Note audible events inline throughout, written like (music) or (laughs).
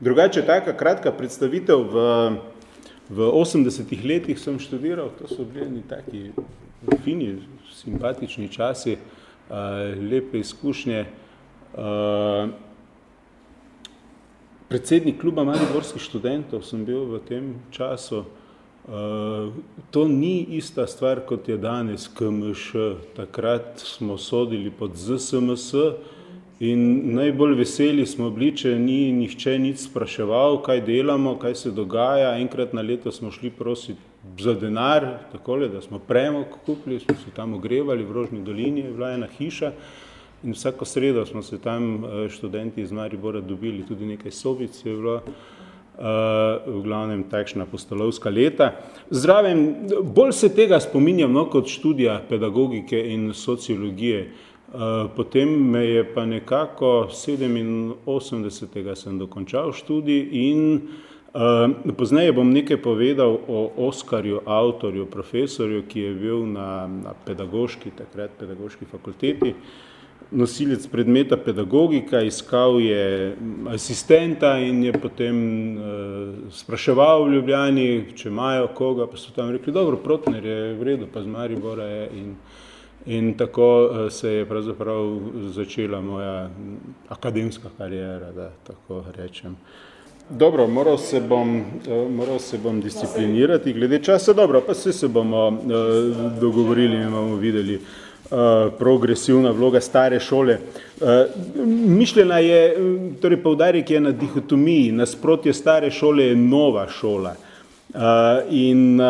Drugače, taka kratka predstavitev v, v 80-ih letih sem študiral, to so bili taki fini, simpatični časi, uh, lepe izkušnje. Uh, predsednik kluba Mariborskih študentov sem bil v tem času. Uh, to ni ista stvar, kot je danes KMŠ. Takrat smo sodili pod ZSMS, In najbolj veseli smo bili, če ni nihče nič spraševal, kaj delamo, kaj se dogaja. Enkrat na leto smo šli prositi za denar, takole, da smo premog kupili, smo se tam ogrevali, v Rožni dolini je bila ena hiša in vsako sredo smo se tam eh, študenti iz Maribora dobili, tudi nekaj sobic je bilo, uh, v glavnem takšna postolovska leta. Zraven, bolj se tega spominjam no, kot študija pedagogike in sociologije, Eh, potem me je pa nekako 87. sem dokončal študij in uh, pozneje bom nekaj povedal o Oskarju, avtorju, profesorju, ki je bil na, na pedagoški, takrat pedagoški fakulteti, nosilec predmeta pedagogika, iskal je asistenta in je potem uh, spraševal v Ljubljani, če imajo koga, pa so tam rekli, dobro, Protner je v redu, pa z Maribora je in In tako eh, se je pravzaprav začela moja akademska karijera, da tako rečem. Dobro, moral se bom, eh, moral se bom disciplinirati, glede časa, dobro, pa se se bomo eh, dogovorili in bomo videli progresivna vloga stare šole. Mišljena je, torej povdarek je na dihotomiji, nasprotje stare šole je nova šola. In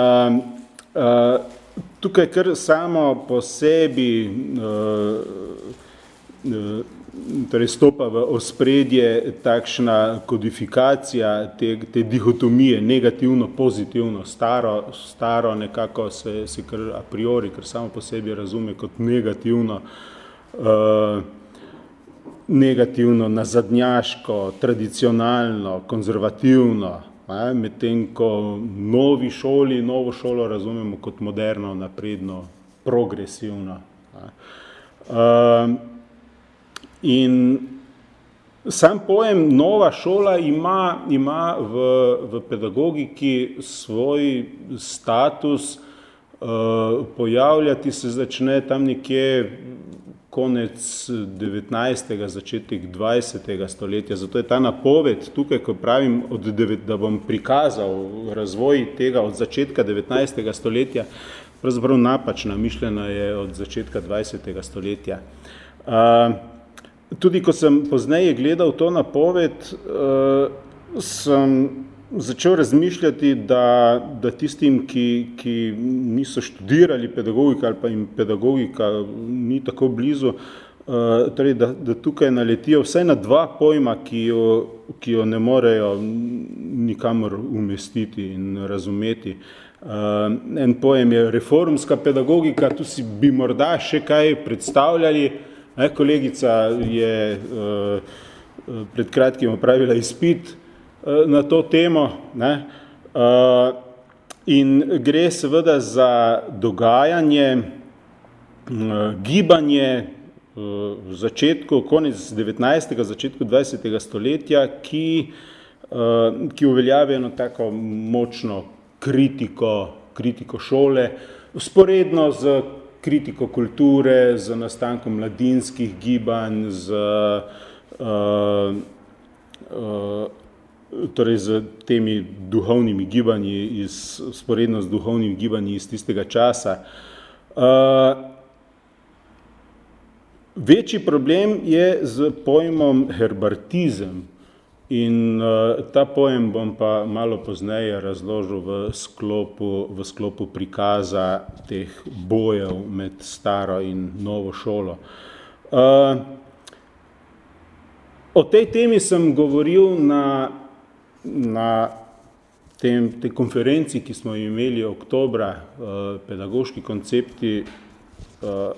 tukaj kar samo po sebi uh, uh, torej stopa v ospredje takšna kodifikacija te, te dihotomije, negativno, pozitivno, staro, staro nekako se, se kar a priori, kar samo po sebi razume kot negativno, uh, negativno, nazadnjaško, tradicionalno, konzervativno, medtem ko novi šoli, novo šolo razumemo kot moderno, napredno, progresivno. In sam pojem nova šola ima, ima v, v pedagogiki svoj status, uh, pojavljati se začne tam nekje konec 19. začetek 20. stoletja. Zato je ta napoved tukaj, ko pravim, od, da bom prikazal razvoj tega od začetka 19. stoletja, pravzaprav napačna, mišljena je od začetka 20. stoletja. Uh, tudi ko sem pozneje gledal to napoved, uh, sem začel razmišljati, da, da tistim, ki, ki niso študirali pedagogika ali pa jim pedagogika ni tako blizu, uh, torej, da, da tukaj naletijo vsaj na dva pojma, ki jo, ki jo ne morejo nikamor umestiti in razumeti. Uh, en pojem je reformska pedagogika, tu si bi morda še kaj predstavljali. E, kolegica je uh, pred kratkim opravila izpit, Eh, na to temo. Ne? Eh, in gre seveda za dogajanje, eh, gibanje v začetku, konec 19. začetku 20. stoletja, ki, ki uveljavi eno tako močno kritiko, kritiko šole, usporedno z kritiko kulture, z nastankom mladinskih gibanj, z uh, uh, torej z temi duhovnimi gibanji, iz, sporedno z duhovnimi gibanji iz tistega časa. Uh, večji problem je z pojmom herbartizem in uh, ta pojem bom pa malo pozneje razložil v sklopu, v sklopu prikaza teh bojev med staro in novo šolo. Uh, o tej temi sem govoril na na tem, te konferenci, ki smo imeli oktobra, eh, pedagoški koncepti eh,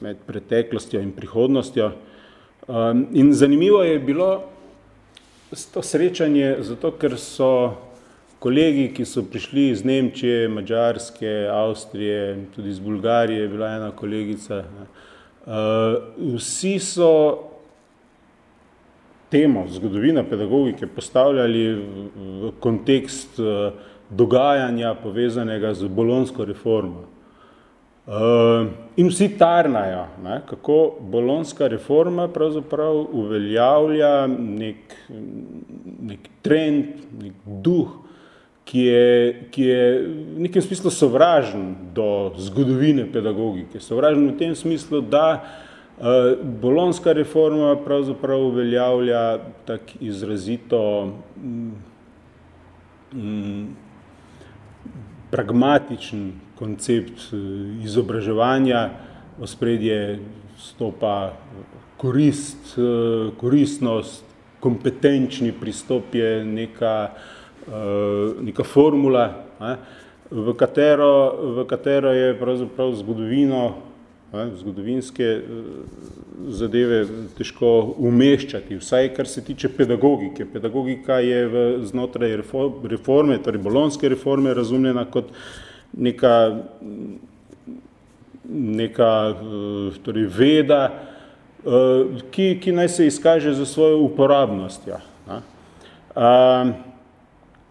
med preteklostjo in prihodnostjo. Eh, in zanimivo je bilo to srečanje, zato ker so kolegi, ki so prišli iz Nemčije, Mađarske, Avstrije, tudi iz Bulgarije je bila ena kolegica, vsi so temo zgodovina pedagogike postavljali v kontekst dogajanja povezanega z bolonsko reformo. In vsi tarnajo, ne, kako bolonska reforma pravzaprav uveljavlja nek, nek trend, nek duh, ki je, ki je v nekem smislu sovražen do zgodovine pedagogike. Sovražen v tem smislu, da bolonska reforma pravzaprav uveljavlja tak izrazito mm, mm, pragmatičen koncept eh, izobraževanja, v spredje stopa korist, eh, koristnost, kompetenčni pristop je neka, eh, neka formula, v katero, v katero je pravzaprav zgodovino, zgodovinske zadeve težko umeščati, vsaj kar se tiče pedagogike. Pedagogika je v, znotraj reforme, torej bolonske reforme, razumljena kot neka, neka torej veda, ki, ki naj se izkaže za svojo uporabnostjo.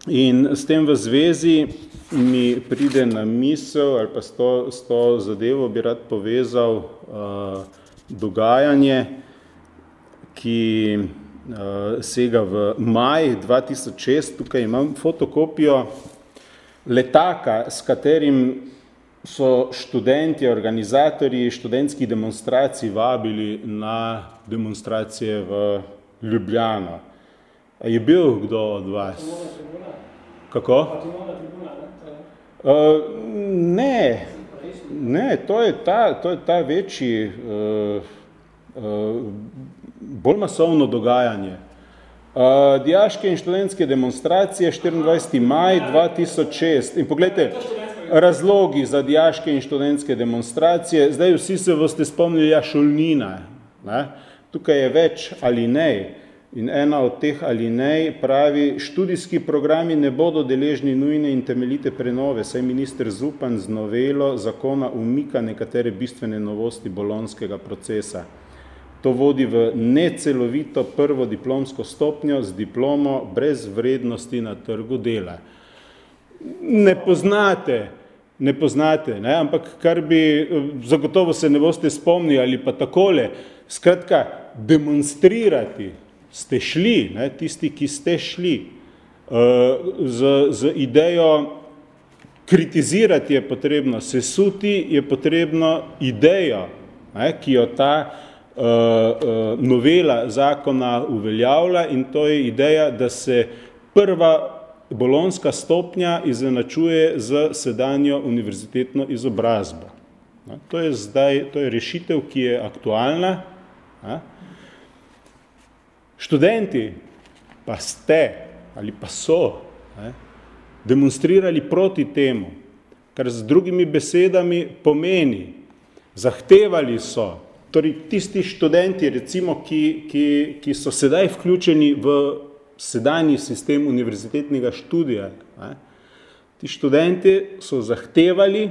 In s tem v zvezi mi pride na misel ali pa s to, s to zadevo bi rad povezal uh, dogajanje, ki uh, sega v maj 2006. Tukaj imam fotokopijo letaka, s katerim so študenti, organizatorji študentskih demonstracij vabili na demonstracije v Ljubljano. A je bil kdo od vas? Kako? Uh, ne, ne, to je ta, to je ta večji, uh, uh, bolj masovno dogajanje. Uh, dijaške in študentske demonstracije 24. maj 2006. In pogledajte, razlogi za dijaške in študentske demonstracije, zdaj vsi se boste spomnili ja šolnina. Ne? Tukaj je več ali ne. In ena od teh alinej pravi, študijski programi ne bodo deležni nujne in temeljite prenove, saj minister Zupan z novelo zakona umika nekatere bistvene novosti bolonskega procesa. To vodi v necelovito prvo diplomsko stopnjo z diplomo brez vrednosti na trgu dela. Ne poznate, ne poznate, ne? ampak kar bi, zagotovo se ne boste spomnili ali pa takole, skratka, demonstrirati, ste šli, ne, tisti, ki ste šli uh, z, z idejo kritizirati je potrebno, sesuti je potrebno idejo, ne, ki jo ta uh, uh, novela zakona uveljavlja in to je ideja, da se prva bolonska stopnja izenačuje z sedanjo univerzitetno izobrazbo. To je zdaj, to je rešitev, ki je aktualna, ne, Študenti pa ste ali pa so ne, demonstrirali proti temu, kar z drugimi besedami pomeni, zahtevali so, torej tisti študenti, recimo, ki, ki, ki so sedaj vključeni v sedanji sistem univerzitetnega študija, ne, ti študenti so zahtevali,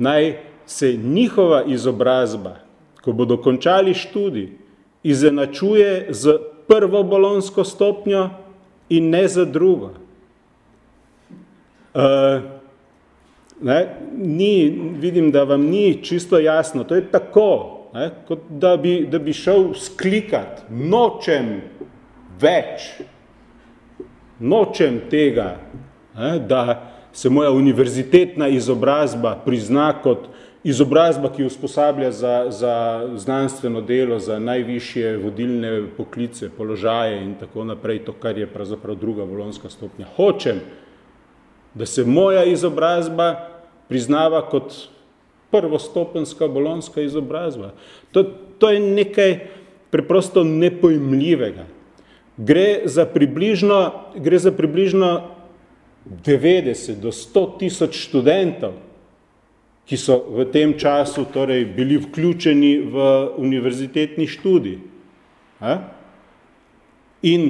naj se njihova izobrazba, ko bodo končali študij, izenačuje z prvo bolonsko stopnjo in ne za drugo. Uh, ne, ni, vidim, da vam ni čisto jasno. To je tako, ne, kot da bi, da bi šel sklikat, nočem več, nočem tega, ne, da se moja univerzitetna izobrazba prizna kot izobrazba, ki usposablja za, za znanstveno delo, za najvišje vodilne poklice, položaje in tako naprej, to, kar je pravzaprav druga bolonska stopnja. Hočem, da se moja izobrazba priznava kot prvostopenska bolonska izobrazba. To, to je nekaj preprosto nepojmljivega. Gre za približno, gre za približno 90 do 100 tisoč študentov, ki so v tem času torej bili vključeni v univerzitetni študij. In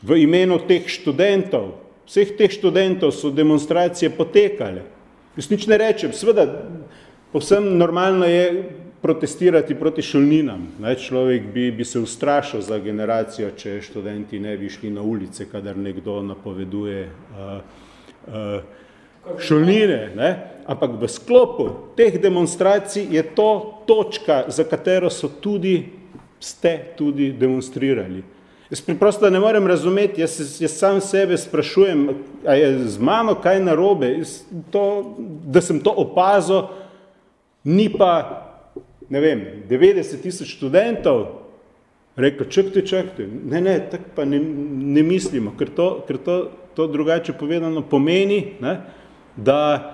v imenu teh študentov, vseh teh študentov so demonstracije potekale. Jaz nič ne rečem, seveda, povsem normalno je protestirati proti šolninam. Ne, človek bi, bi se ustrašil za generacijo, če študenti ne bi šli na ulice, kadar nekdo napoveduje uh, uh, šolnine. Ne. Ampak v sklopu teh demonstracij je to točka, za katero so tudi, ste tudi demonstrirali. Jaz preprosto ne morem razumeti, jaz, jaz sam sebe sprašujem, a je z mano kaj narobe, to, da sem to opazil, ni pa ne vem, 90 tisoč študentov, rekel, čakajte, čakajte, ne, ne, tako pa ne, ne mislimo, ker to, ker to, to drugače povedano pomeni, ne, uh, da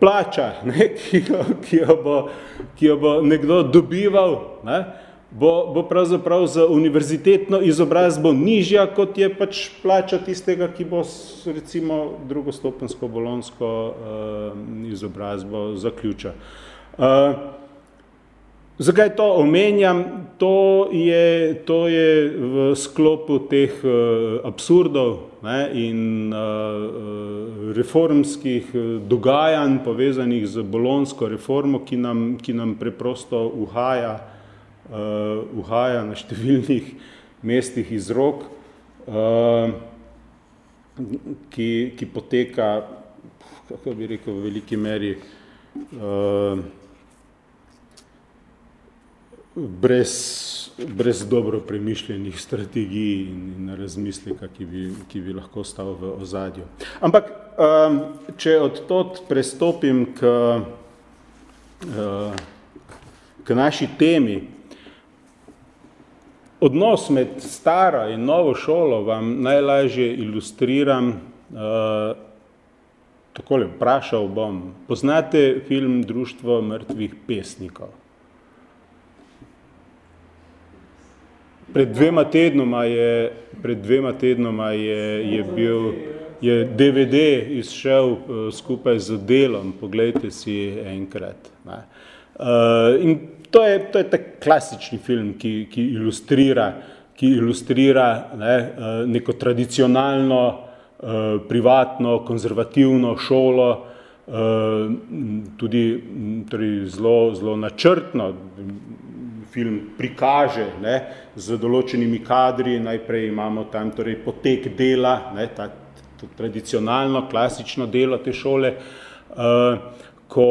plača, ne, ki, jo, ki, jo bo, ki jo bo nekdo dobival, ne, bo, bo pravzaprav za univerzitetno izobrazbo nižja, kot je pač plača tistega, ki bo recimo drugostopensko bolonsko uh, izobrazbo zaključa. Uh, zakaj to omenjam? To je, to je v sklopu teh uh, absurdov ne, in uh, reformskih dogajanj povezanih z bolonsko reformo, ki nam, ki nam preprosto uhaja, uh, uhaja na številnih mestih iz rok, uh, ki, ki poteka, kako bi rekel, v veliki meri uh, brez, brez dobro premišljenih strategij in, in razmisleka, ki bi, ki bi lahko stal v ozadju. Ampak, um, če od tot prestopim k, uh, k naši temi, odnos med staro in novo šolo vam najlažje ilustriram uh, takole, vprašal bom, poznate film Društvo mrtvih pesnikov? Pred dvema tednoma je, pred dvema tednoma je, je bil, je DVD izšel uh, skupaj z delom, poglejte si enkrat. Ne. Uh, in to je, to je tak klasični film, ki, ki ilustrira, ki ilustrira ne, uh, neko tradicionalno, uh, privatno, konzervativno šolo, uh, tudi torej zelo, zelo načrtno, film prikaže ne, z določenimi kadri, najprej imamo tam torej potek dela, ne, ta, to tradicionalno, klasično delo te šole, uh, ko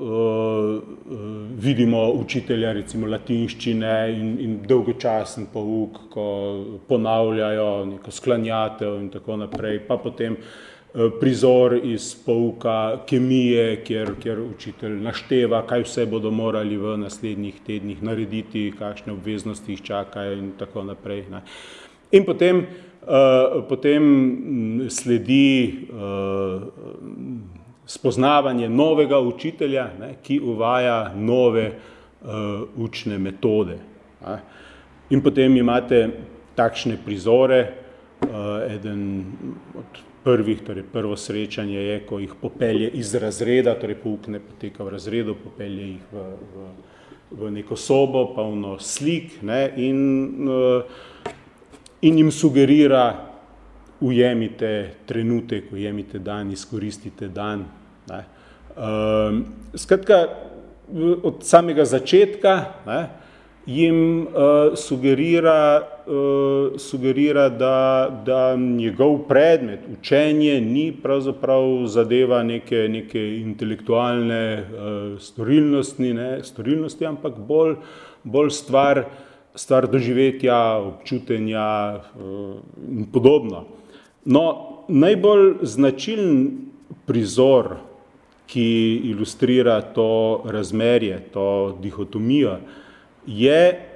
uh, vidimo učitelja recimo latinščine in, in dolgočasen pouk, ko ponavljajo neko sklanjatev in tako naprej, pa potem uh, prizor iz pouka kemije, kjer, kjer učitelj našteva, kaj vse bodo morali v naslednjih tednih narediti, kakšne obveznosti jih čakajo in tako naprej. Ne. In potem, uh, potem mm, sledi uh, spoznavanje novega učitelja, ne, ki uvaja nove uh, učne metode. Ne. In potem imate takšne prizore, uh, eden od prvih, torej prvo srečanje je, ko jih popelje iz razreda, torej pouk ne poteka v razredu, popelje jih v, v, v neko sobo, polno slik ne, in, uh, in jim sugerira, ujemite trenutek, ujemite dan, izkoristite dan. Ne. Uh, skratka, od samega začetka ne, jim uh, sugerira, uh, sugerira da, da njegov predmet, učenje, ni pravzaprav zadeva neke, neke intelektualne uh, storilnosti, ne, storilnosti, ampak bolj, bolj stvar, stvar doživetja, občutenja uh, in podobno. No, najbolj značilen prizor, ki ilustrira to razmerje, to dihotomijo, je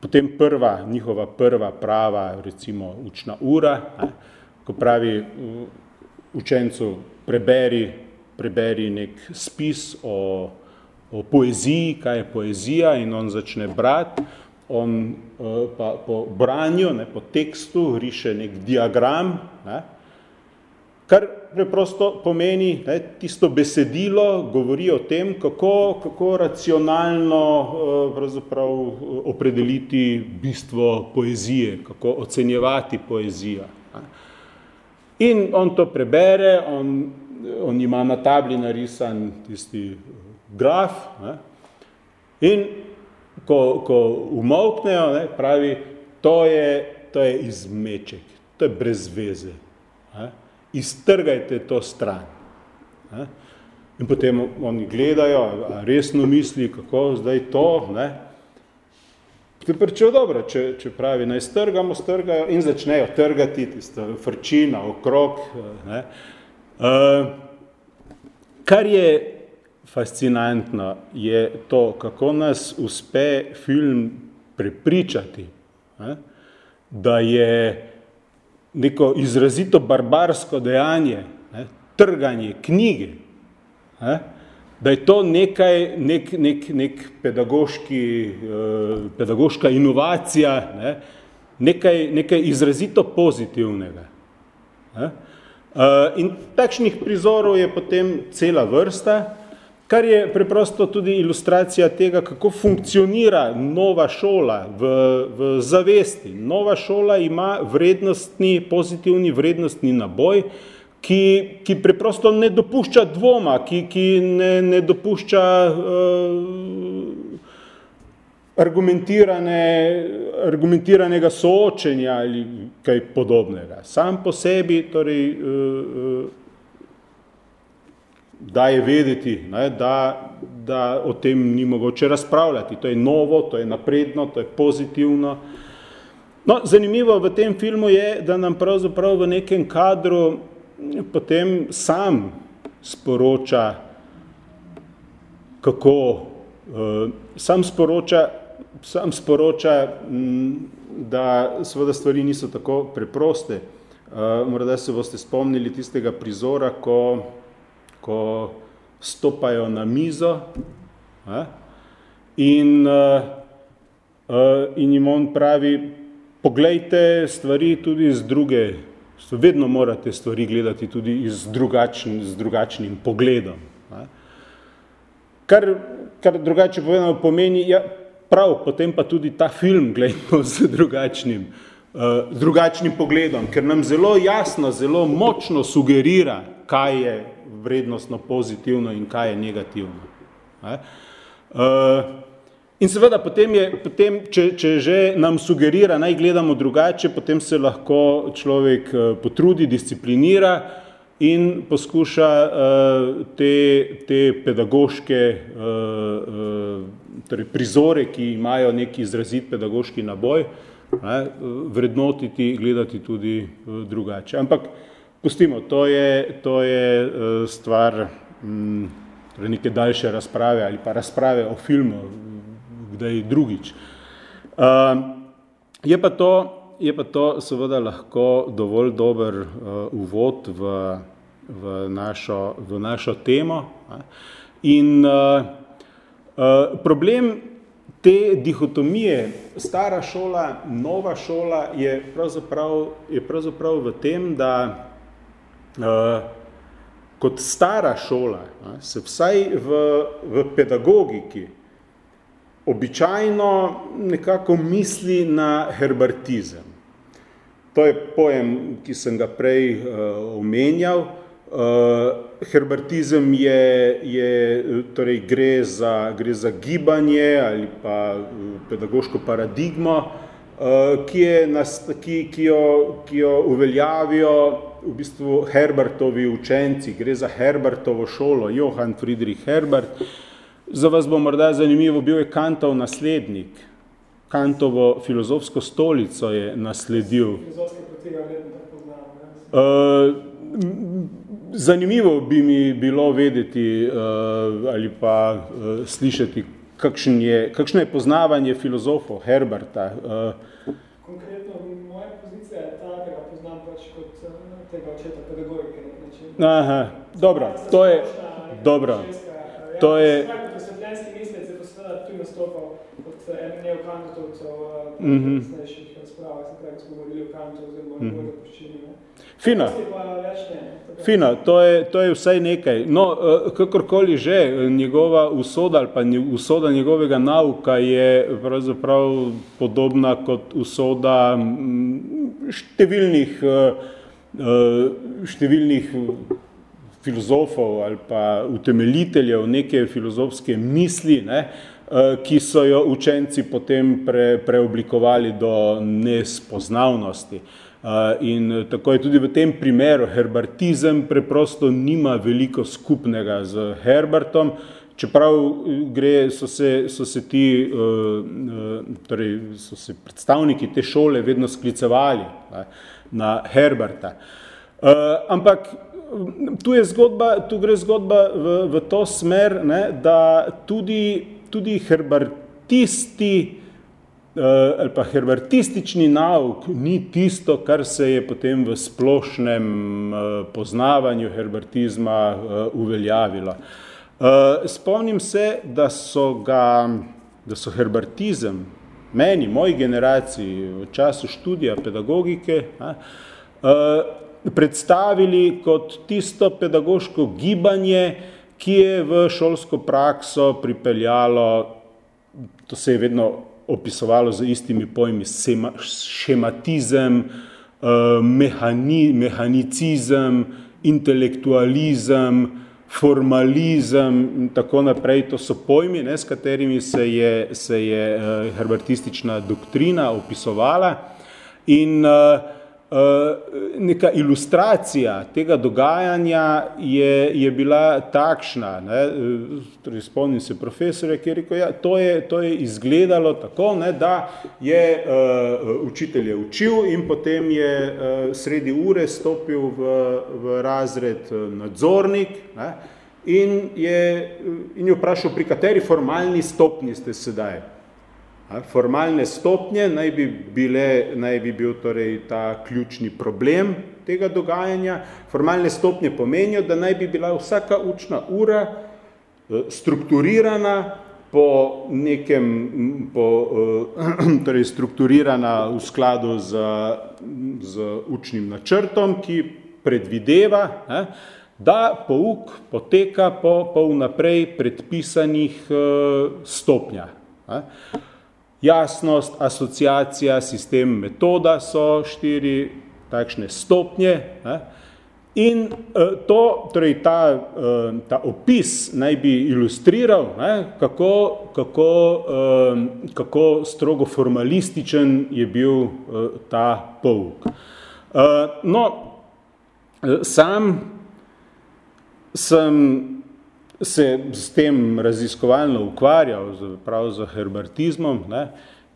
potem prva, njihova prva prava, recimo, učna ura, ne, ko pravi učencu, preberi, preberi nek spis o, o poeziji, kaj je poezija in on začne brati, on eh, pa po branju, ne, po tekstu riše nek diagram, ne, kar preprosto pomeni, ne, tisto besedilo govori o tem, kako, kako racionalno eh, pravzaprav opredeliti bistvo poezije, kako ocenjevati poezijo. In on to prebere, on, on ima na tabli narisan tisti graf. Ne? In ko, ko umolknejo, ne, pravi, to je, to je izmeček, to je brez veze. Ne? Iztrgajte to stran. Ne? In potem oni gledajo, resno misli, kako zdaj to. Ne? Potem pričejo dobro, če, če pravi, naj strgamo, strgajo in začnejo trgati tisto frčina okrog. Ne? Uh, kar je fascinantno, je to, kako nas uspe film prepričati, ne? da je neko izrazito barbarsko dejanje, ne? trganje knjige, Ne? Da je to nekaj, nek, nek, nek pedagoški, eh, pedagoška inovacija, ne? nekaj, nekaj izrazito pozitivnega. Ne? Eh, in takšnih prizorov je potem cela vrsta, kar je preprosto tudi ilustracija tega, kako funkcionira nova šola v, v zavesti. Nova šola ima vrednostni, pozitivni vrednostni naboj, ki, ki preprosto ne dopušča dvoma, ki, ki ne, ne dopušča uh, argumentirane, argumentiranega soočenja ali kaj podobnega. Sam po sebi torej, uh, uh, daje vedeti, ne, da, da o tem ni mogoče razpravljati. To je novo, to je napredno, to je pozitivno. No, zanimivo v tem filmu je, da nam pravzaprav v nekem kadru potem sam sporoča, kako, uh, sam sporoča, sam sporoča, m, da seveda stvari niso tako preproste. Uh, morda se boste spomnili tistega prizora, ko, ko stopajo na mizo uh, in, uh, uh, in jim on pravi, poglejte stvari tudi z druge vedno morate stvari gledati tudi z, drugačn, z drugačnim pogledom. Ne. Kar, kar drugače povedano pomeni, ja, prav, potem pa tudi ta film gledamo z drugačnim, uh, z drugačnim pogledom, ker nam zelo jasno, zelo močno sugerira, kaj je vrednostno pozitivno in kaj je negativno. Ne. Uh, In seveda, potem je, potem, če, če že nam sugerira, naj gledamo drugače, potem se lahko človek uh, potrudi, disciplinira in poskuša uh, te, te pedagoške torej prizore, ki imajo neki izrazit pedagoški naboj, ne, vrednotiti, gledati tudi drugače. Ampak pustimo, to je, to je uh, stvar um, torej neke daljše razprave ali pa razprave o filmu, kdaj drugič. Uh, je, pa to, je pa to seveda lahko dovolj dober uh, uvod v, v, našo, v našo temo. In uh, problem te dihotomije, stara šola, nova šola, je pravzaprav, je pravzaprav v tem, da kot stara šola, se vsaj v, v pedagogiki, običajno nekako misli na herbartizem. To je pojem, ki sem ga prej uh, omenjal. Uh, herbartizem je, je, torej gre za, gre za gibanje ali pa pedagoško paradigmo, uh, ki, je nas, ki, ki, jo, ki jo uveljavijo v bistvu Herbertovi učenci. Gre za Herbertovo šolo, Johann Friedrich Herbert, Za vas bo morda zanimivo, bil je Kantov naslednik. Kantovo filozofsko stolico je nasledil. Uh, zanimivo bi mi bilo vedeti uh, ali pa slišati, kakšen je, kakšno je poznavanje filozofov Herberta. Uh, Konkretno, moja pozicija je ta, da ga poznam pač kot tega očeta pedagogike. Aha, dobro, to je, dobro, to je, mm razpravah, se pravi, smo govorili o Kantu oziroma poščini. Fina. Fina, to je, to je vsaj nekaj. No, eh, kakorkoli že, njegova usoda ali pa usoda njegovega nauka je pravzaprav podobna kot usoda številnih, eh, eh, številnih filozofov ali pa utemeljiteljev neke filozofske misli, ne, ki so jo učenci potem pre, preoblikovali do nespoznavnosti. In tako je tudi v tem primeru herbartizem preprosto nima veliko skupnega z Herbertom, čeprav gre, so se, so se ti, torej so se predstavniki te šole vedno sklicevali na Herberta. Ampak tu, je zgodba, tu gre zgodba v, v to smer, ne, da tudi, tudi herbartisti Eh, ali pa herbartistični nauk ni tisto, kar se je potem v splošnem eh, poznavanju herbartizma eh, uveljavilo. Spomnim se, da so, ga, da so herbartizem meni, moji generaciji, v času študija pedagogike, predstavili kot tisto pedagoško gibanje, ki je v šolsko prakso pripeljalo, to se je vedno opisovalo z istimi pojmi šematizem, eh, mehani, mehanicizem, intelektualizem, formalizem in tako naprej. To so pojmi, ne, s katerimi se je, se je uh, herbartistična doktrina opisovala. In uh, Eh, neka ilustracija tega dogajanja je, je bila takšna. Ne? Eh, torej, spomnim se profesore, ki je rekel, ja, to, je, to je izgledalo tako, ne, da je uh, učitelj je učil in potem je uh, sredi ure stopil v, v razred nadzornik ne, in, je, in je vprašal, pri kateri formalni stopni ste sedaj. Formalne stopnje naj bi, bile, naj bi bil torej ta ključni problem tega dogajanja. Formalne stopnje pomenijo, da naj bi bila vsaka učna ura eh, strukturirana po nekem, po, eh, (clears throat) torej strukturirana v skladu z, z učnim načrtom, ki predvideva, da pouk poteka po, po vnaprej predpisanih eh, stopnjah. Jasnost, asociacija, sistem, metoda so štiri takšne stopnje. Ne? In eh, to, torej ta, eh, ta opis naj bi ilustriral, ne, kako, kako, eh, kako strogo formalističen je bil ta pouk. No, sam sem se s tem raziskovalno ukvarjal, prav z herbartizmom, ne,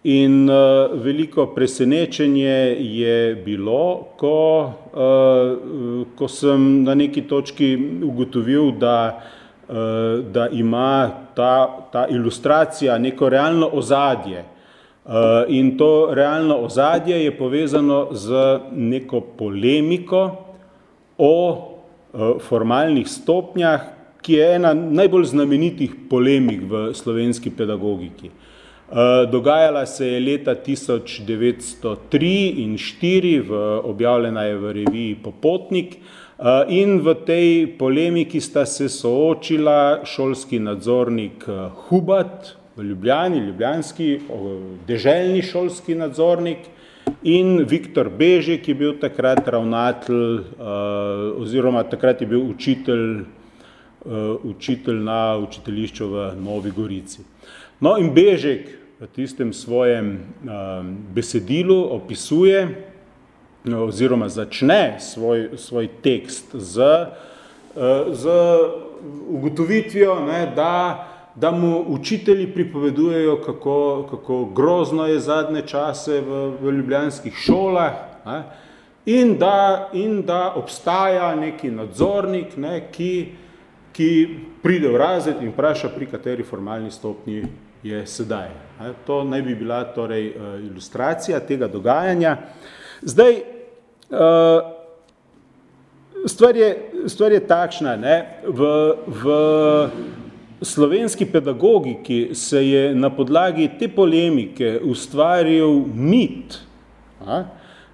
in uh, veliko presenečenje je bilo, ko, uh, ko sem na neki točki ugotovil, da, uh, da ima ta, ta ilustracija neko realno ozadje. Uh, in to realno ozadje je povezano z neko polemiko o uh, formalnih stopnjah, ki je ena najbolj znamenitih polemik v slovenski pedagogiki. Eh, dogajala se je leta 1903 in 4, v, objavljena je v reviji Popotnik, eh, in v tej polemiki sta se soočila šolski nadzornik eh, Hubat v Ljubljani, ljubljanski deželjni šolski nadzornik, in Viktor Bežek je bil takrat ravnatelj, oziroma takrat je bil učitelj učitelj na učiteljišču v Novi Gorici. No in Bežek v tistem svojem uh, besedilu opisuje uh, oziroma začne svoj, svoj tekst z, uh, z ugotovitvijo, ne, da, da mu učitelji pripovedujejo, kako, kako grozno je zadnje čase v, v ljubljanskih šolah, ne, in, da, in da obstaja neki nadzornik, ne, ki, ki pride v razred in vpraša, pri kateri formalni stopnji je sedaj. To naj bi bila torej eh, ilustracija tega dogajanja. Zdaj, eh, stvar je, stvar je takšna, ne? V, v slovenski pedagogiki se je na podlagi te polemike ustvaril mit,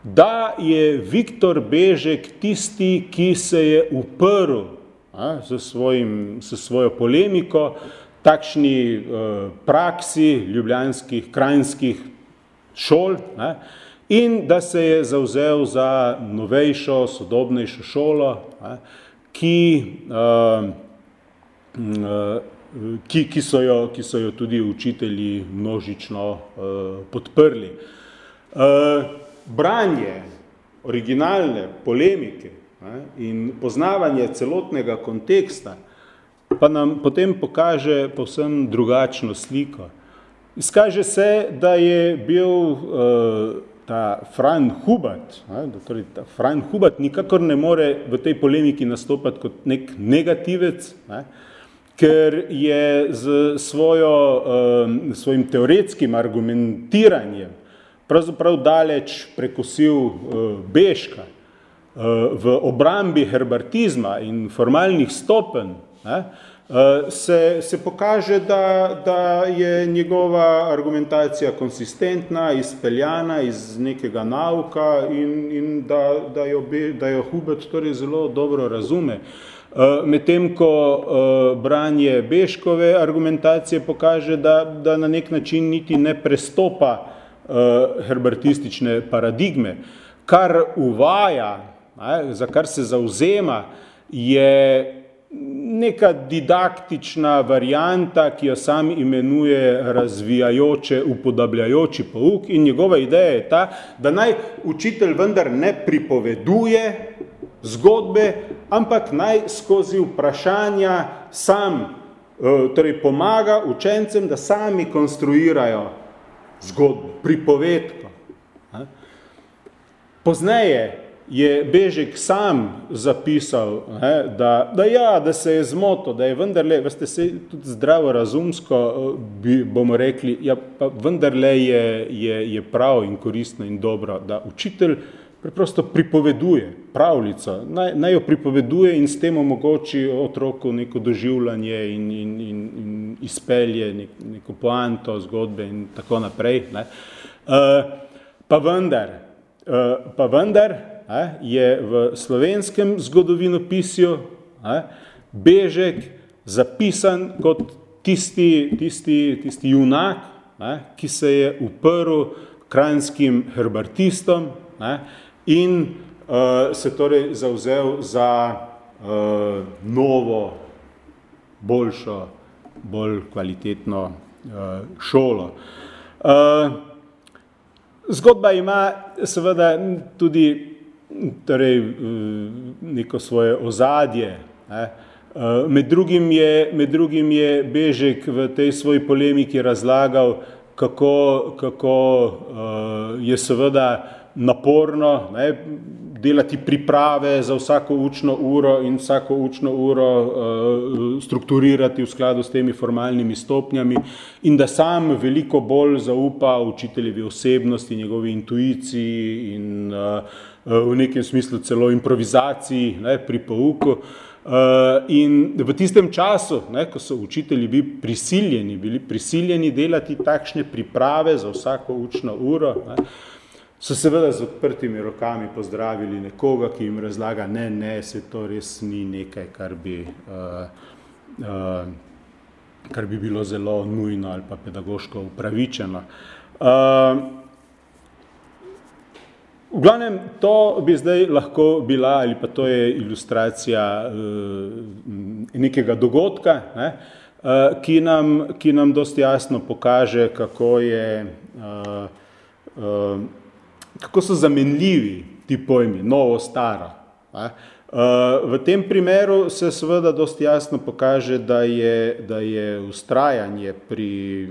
da je Viktor Bežek tisti, ki se je uprl s, svojim, s svojo polemiko, takšni eh, praksi ljubljanskih, krajinskih šol ne, in da se je zauzel za novejšo, sodobnejšo šolo, ne, ki, ki, ki, so, jo, ki so jo tudi učitelji množično podprli. Branje originalne polemike in poznavanje celotnega konteksta pa nam potem pokaže povsem drugačno sliko. Izkaže se, da je bil uh, ta Fran Hubat, da torej ta Fran Hubat nikakor ne more v tej polemiki nastopati kot nek negativec, ne, ker je z svojo, uh, svojim teoretskim argumentiranjem pravzaprav daleč prekosil uh, Beška v obrambi herbartizma in formalnih stopenj, ne, uh, se, se pokaže, da, da je njegova argumentacija konsistentna, izpeljana iz nekega nauka in, in da, da, jo, da jo Hubert torej zelo dobro razume. Uh, Medtem, ko uh, branje Beškove argumentacije pokaže, da, da na nek način niti ne prestopa herbertistične paradigme. Kar uvaja, ne, za kar se zauzema, je neka didaktična varijanta, ki jo sam imenuje razvijajoče, upodabljajoči pouk in njegova ideja je ta, da naj učitelj vendar ne pripoveduje zgodbe, ampak naj skozi vprašanja sam eh, torej pomaga učencem, da sami konstruirajo zgodbo, pripovedko. Pozneje je Bežek sam zapisal, da, da ja, da se je zmoto, da je vendarle, veste se tudi zdravo razumsko, bi, bomo rekli, ja, pa vendarle je, je, je prav in koristno in dobro, da učitelj preprosto pripoveduje pravljico, naj, naj jo pripoveduje in s tem omogoči otroku neko doživljanje in, in, in, in izpelje nek, neko poanto zgodbe in tako naprej. Uh, pa vendar, uh, pa vendar je v slovenskem zgodovinopisju Bežek zapisan kot tisti, tisti, tisti junak, ki se je uprl krajnskim herbartistom, in se torej zauzel za novo, boljšo, bolj kvalitetno šolo. Zgodba ima seveda tudi torej, neko svoje ozadje. Ne. Med drugim, je, med drugim je Bežek v tej svoji polemiki razlagal, kako, kako uh, je seveda naporno, ne, delati priprave za vsako učno uro in vsako učno uro uh, strukturirati v skladu s temi formalnimi stopnjami in da sam veliko bolj zaupa učiteljevi osebnosti, njegovi intuiciji in uh, v nekem smislu celo improvizaciji ne, pri pouku. Uh, in v tistem času, ne, ko so učitelji bili prisiljeni, bili prisiljeni delati takšne priprave za vsako učno uro, ne, so seveda z odprtimi rokami pozdravili nekoga, ki jim razlaga, ne, ne, se to res ni nekaj, kar bi, uh, uh, kar bi bilo zelo nujno ali pa pedagoško upravičeno. Uh, v glavnem, to bi zdaj lahko bila, ali pa to je ilustracija uh, nekega dogodka, ne, uh, ki, nam, ki nam dosti jasno pokaže, kako je uh, kako so zamenljivi ti pojmi, novo, staro. Ne? V tem primeru se seveda dosti jasno pokaže, da je, da je ustrajanje pri eh,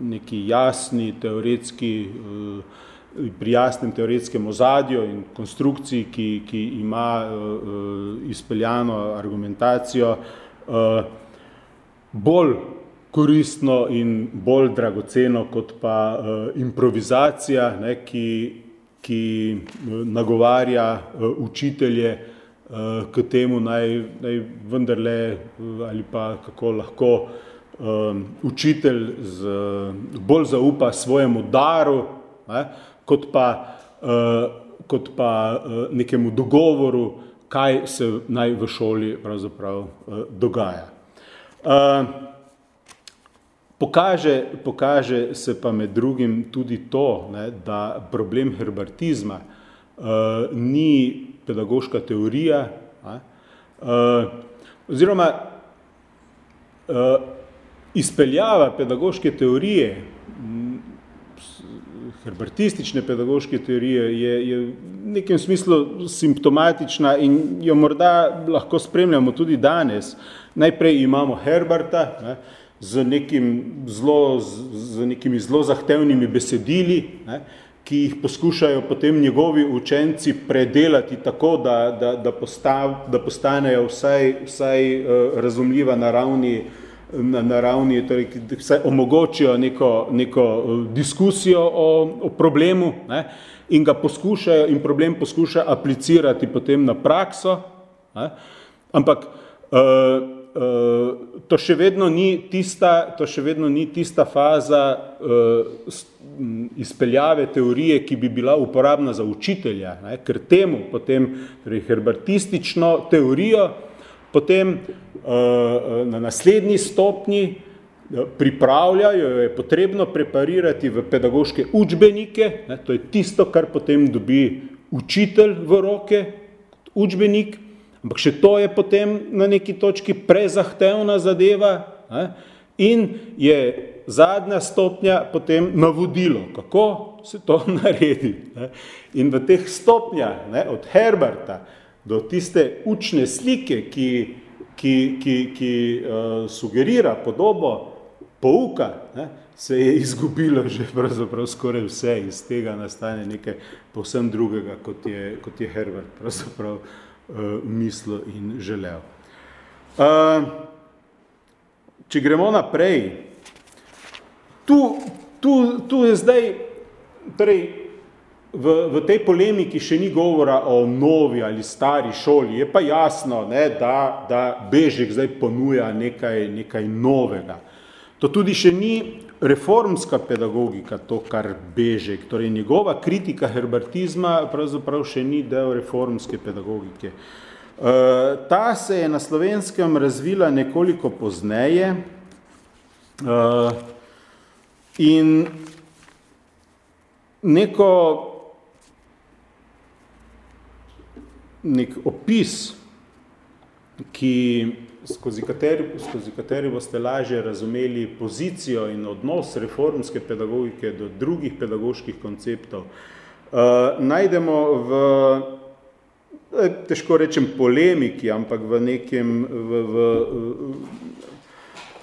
neki jasni teoretski, eh, pri jasnem teoretskem ozadju in konstrukciji, ki, ki ima eh, izpeljano argumentacijo, bolj koristno in bolj dragoceno kot pa improvizacija, ne, ki ki nagovarja eh, učitelje eh, k temu naj, naj vendarle ali pa kako lahko učitelj z, bolj zaupa svojemu daru, ne, kot, pa, kot pa nekemu dogovoru, kaj se naj v šoli pravzaprav dogaja. Pokaže, pokaže se pa med drugim tudi to, ne, da problem herbartizma uh, ni pedagoška teorija, ne, Uh, oziroma, uh, izpeljava pedagoške teorije, herbertistične pedagoške teorije, je, je v nekem smislu simptomatična in jo morda lahko spremljamo tudi danes. Najprej imamo Herberta ne, z, nekim zelo, z, z nekimi zelo zahtevnimi besedili, ne, ki jih poskušajo potem njegovi učenci predelati tako, da, da, da, postav, da postanejo vsaj, vsaj uh, razumljiva na ravni, na, na ravni torej, vsaj omogočijo neko, neko uh, diskusijo o, o problemu ne, in ga poskušajo in problem poskuša aplicirati potem na prakso. Ne, ampak uh, uh, to, še vedno ni tista, to še vedno ni tista faza uh, izpeljave teorije, ki bi bila uporabna za učitelja, ne, ker temu potem torej herbertistično teorijo potem uh, na naslednji stopni pripravljajo, jo je potrebno preparirati v pedagoške učbenike, ne, to je tisto, kar potem dobi učitelj v roke, učbenik, Ampak še to je potem na neki točki prezahtevna zadeva ne? in je zadnja stopnja potem navodilo, kako se to (laughs) naredi. Ne? In v teh stopnjah, ne, od Herberta do tiste učne slike, ki, ki, ki, ki uh, sugerira podobo pouka, ne, se je izgubilo že pravzaprav skoraj vse, iz tega nastane nekaj povsem drugega, kot je, kot je Herbert pravzaprav uh, mislil in želel. Uh, če gremo naprej, tu, tu, tu je zdaj, torej, v, v tej polemiki še ni govora o novi ali stari šoli, je pa jasno, ne, da, da Bežek zdaj ponuja nekaj, nekaj novega. To tudi še ni reformska pedagogika, to kar Bežek, torej njegova kritika herbertizma pravzaprav še ni del reformske pedagogike. E, ta se je na slovenskem razvila nekoliko pozneje e, in neko nek opis, ki skozi kateri, skozi kateri boste lažje razumeli pozicijo in odnos reformske pedagogike do drugih pedagoških konceptov, uh, najdemo v, eh, težko rečem polemiki, ampak v nekem, v, v,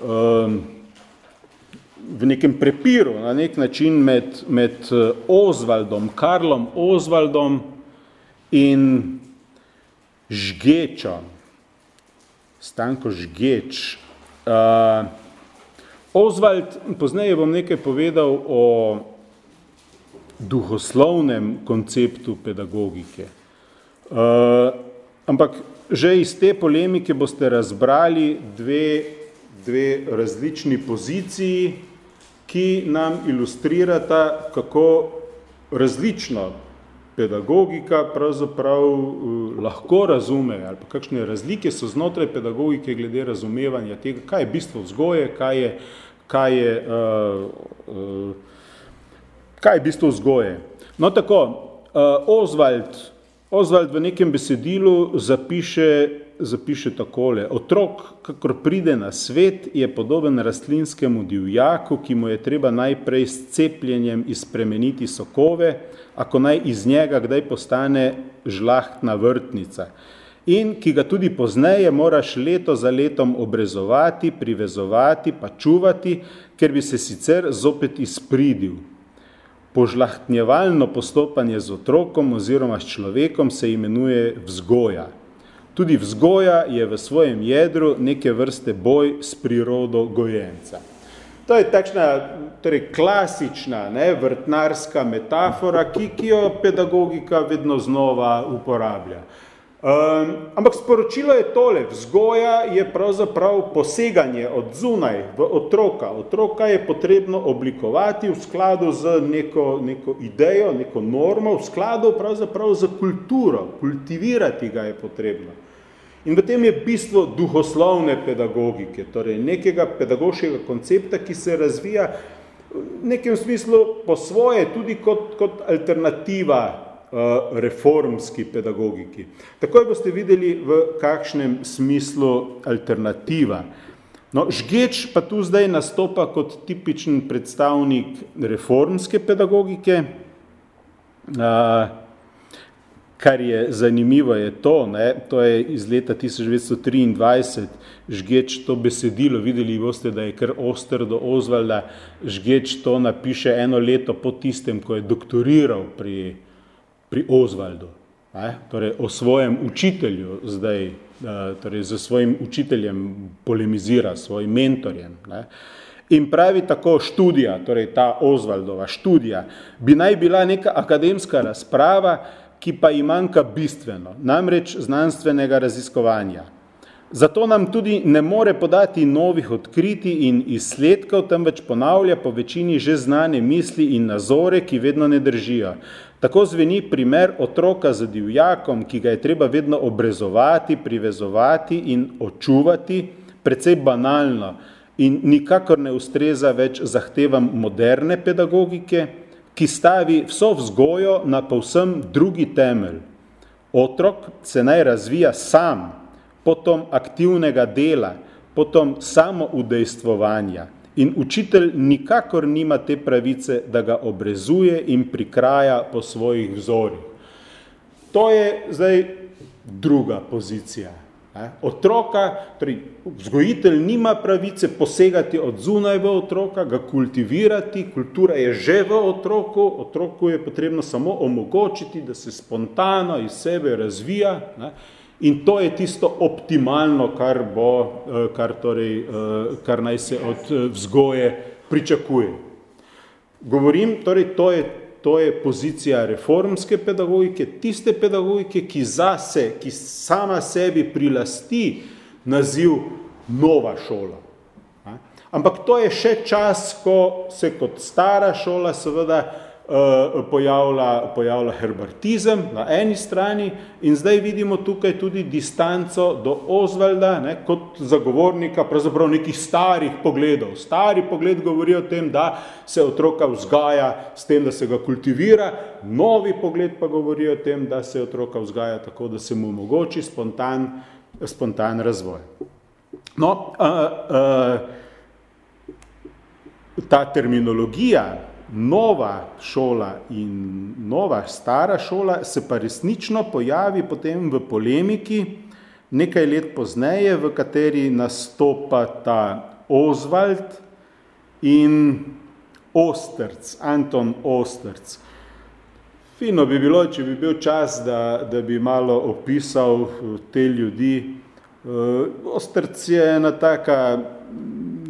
uh, v nekem prepiru, na nek način med, med Ozvaldom, Karlom Ozvaldom in Žgečom. Stanko Žgeč. Uh, Oswald, pozneje bom nekaj povedal o duhoslovnem konceptu pedagogike. Uh, ampak že iz te polemike boste razbrali dve, dve različni poziciji, ki nam ilustrirata, kako različno pedagogika pravzaprav uh, lahko razume, ali pa kakšne razlike so znotraj pedagogike glede razumevanja tega, kaj je bistvo vzgoje, kaj je, kaj je, uh, uh, kaj je bistvo vzgoje. No tako, uh, Oswald, Oswald v nekem besedilu zapiše zapiše takole. Otrok, kakor pride na svet, je podoben rastlinskemu divjaku, ki mu je treba najprej s cepljenjem izpremeniti sokove, ako naj iz njega kdaj postane žlahtna vrtnica. In ki ga tudi pozneje moraš leto za letom obrezovati, privezovati, pa čuvati, ker bi se sicer zopet izpridil. Požlahtnjevalno postopanje z otrokom oziroma s človekom se imenuje vzgoja. Tudi vzgoja je v svojem jedru neke vrste boj s prirodo gojenca. To je takšna torej klasična ne, vrtnarska metafora, ki, ki jo pedagogika vedno znova uporablja. Um, ampak sporočilo je tole, vzgoja je pravzaprav poseganje od zunaj v otroka. Otroka je potrebno oblikovati v skladu z neko, neko idejo, neko normo, v skladu pravzaprav z kulturo, kultivirati ga je potrebno. In v tem je bistvo duhoslovne pedagogike, torej nekega pedagoškega koncepta, ki se razvija v nekem smislu po svoje tudi kot, kot alternativa reformski pedagogiki. Takoj boste videli, v kakšnem smislu alternativa. No, Žgeč pa tu zdaj nastopa kot tipičen predstavnik reformske pedagogike, kar je zanimivo je to, ne, to je iz leta 1923, Žgeč to besedilo, videli boste, da je kar oster do Ozvalda, Žgeč to napiše eno leto po tistem, ko je doktoriral pri, pri Ozvaldu, ne, torej o svojem učitelju zdaj, torej za svojim učiteljem polemizira, svojim mentorjem. Ne. In pravi tako študija, torej ta Ozvaldova študija, bi naj bila neka akademska razprava, ki pa ji manjka bistveno, namreč znanstvenega raziskovanja. Zato nam tudi ne more podati novih odkriti in izsledkov, temveč ponavlja po večini že znane misli in nazore, ki vedno ne držijo. Tako zveni primer otroka z divjakom, ki ga je treba vedno obrezovati, privezovati in očuvati, precej banalno in nikakor ne ustreza več zahtevam moderne pedagogike, ki stavi vso vzgojo na povsem drugi temelj. Otrok se naj razvija sam, potom aktivnega dela, potom samo udejstvovanja in učitelj nikakor nima te pravice, da ga obrezuje in prikraja po svojih vzorih. To je zdaj druga pozicija. Otroka, torej vzgojitelj nima pravice posegati od zunaj v otroka, ga kultivirati, kultura je že v otroku, otroku je potrebno samo omogočiti, da se spontano iz sebe razvija ne? In to je tisto optimalno, kar, bo, eh, kar, torej, eh, kar naj se od eh, vzgoje pričakuje. Govorim, torej, to je to je pozicija reformske pedagogike, tiste pedagogike, ki zase, ki sama sebi prilasti naziv nova šola. Ampak to je še čas, ko se kot stara šola seveda pojavlja, pojavlja herbartizem na eni strani in zdaj vidimo tukaj tudi distanco do Osvalda ne, kot zagovornika pravzaprav nekih starih pogledov. Stari pogled govori o tem, da se otroka vzgaja s tem, da se ga kultivira, novi pogled pa govori o tem, da se otroka vzgaja tako, da se mu omogoči spontan, spontan razvoj. No, uh, uh, ta terminologija, nova šola in nova stara šola se pa resnično pojavi potem v polemiki nekaj let pozneje, v kateri nastopa ta Oswald in Osterc, Anton Osterc. Fino bi bilo, če bi bil čas, da, da bi malo opisal te ljudi. Osterc je ena taka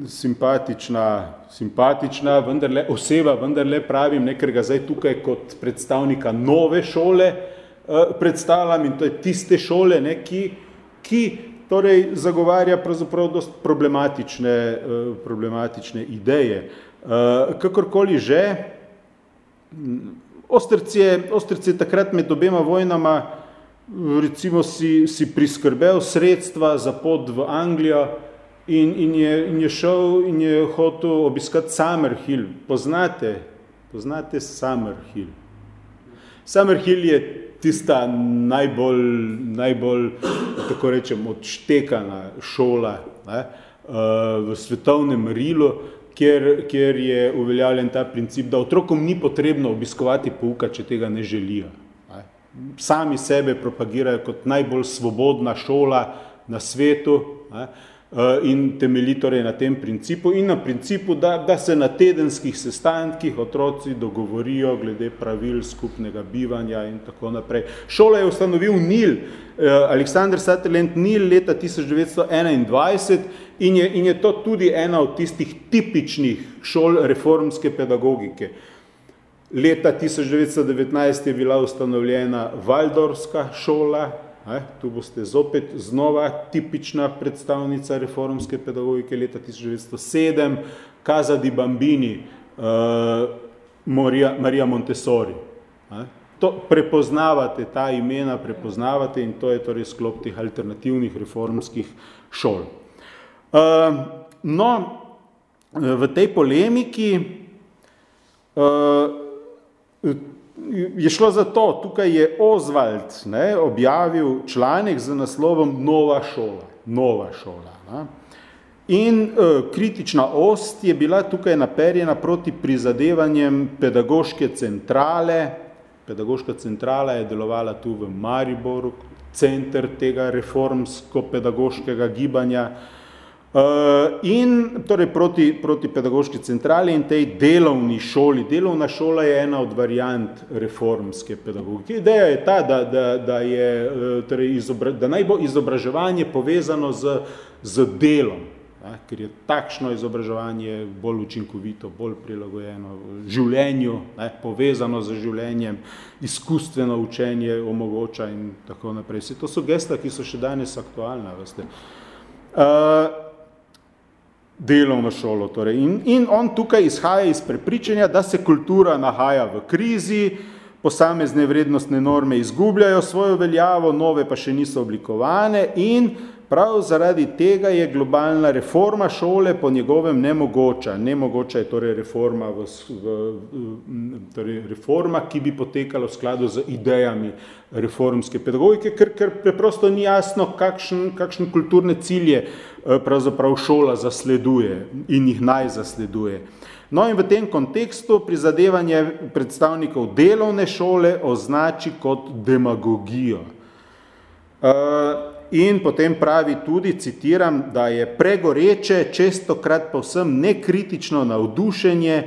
simpatična, simpatična vendarle, oseba, vendarle pravim, ne, ker ga zdaj tukaj kot predstavnika nove šole eh, predstavljam in to je tiste šole, ne, ki, ki torej zagovarja pravzaprav dost problematične, eh, problematične ideje. Eh, kakorkoli že, Ostrc je, Ostrc je takrat med obema vojnama recimo si, si priskrbel sredstva za pot v Anglijo, in, in, je, in je šel in je hotel obiskati Summerhill. Poznate, poznate Summerhill? Summerhill je tista najbolj, najbolj tako rečem, odštekana šola ne, uh, v svetovnem merilu, kjer, kjer je uveljavljen ta princip, da otrokom ni potrebno obiskovati pouka, če tega ne želijo. Sami sebe propagirajo kot najbolj svobodna šola na svetu. Eh, in temelji torej na tem principu in na principu, da, da se na tedenskih sestankih otroci dogovorijo glede pravil skupnega bivanja in tako naprej. Šola je ustanovil Nil, eh, Aleksandr Sutherland Nil leta 1921 in je, in je to tudi ena od tistih tipičnih šol reformske pedagogike. Leta 1919 je bila ustanovljena Valdorska šola, tu boste zopet znova tipična predstavnica reformske pedagogike leta 1907, Casa di Bambini, uh, Maria, Maria Montessori. Ne. To prepoznavate, ta imena prepoznavate in to je torej sklop teh alternativnih reformskih šol. Uh, no, v tej polemiki uh, je šlo za to, tukaj je Oswald ne, objavil članek z naslovom Nova šola. Nova šola. Ne. In uh, kritična ost je bila tukaj naperjena proti prizadevanjem pedagoške centrale. Pedagoška centrala je delovala tu v Mariboru, center tega reformsko-pedagoškega gibanja. Uh, in torej proti, proti pedagoški centrali in tej delovni šoli. Delovna šola je ena od variant reformske pedagogike. Ideja je ta, da, da, da, je, torej izobra, da naj bo izobraževanje povezano z, z delom, ja, ker je takšno izobraževanje bolj učinkovito, bolj prilagojeno življenju, ne, povezano z življenjem, izkustveno učenje omogoča in tako naprej. Vse to so gesta, ki so še danes aktualna. Veste. Uh, delovno šolo. Torej. In, in on tukaj izhaja iz prepričanja, da se kultura nahaja v krizi, posamezne vrednostne norme izgubljajo svojo veljavo, nove pa še niso oblikovane in prav zaradi tega je globalna reforma šole po njegovem nemogoča. Nemogoča je torej reforma, v, v, torej reforma ki bi potekala v skladu z idejami reformske pedagogike, ker, ker preprosto ni jasno, kakšen, kakšen kulturne cilje Eh, pravzaprav šola zasleduje in jih naj zasleduje. No in v tem kontekstu prizadevanje predstavnikov delovne šole označi kot demagogijo. Eh, in potem pravi tudi, citiram, da je pregoreče, čestokrat povsem nekritično navdušenje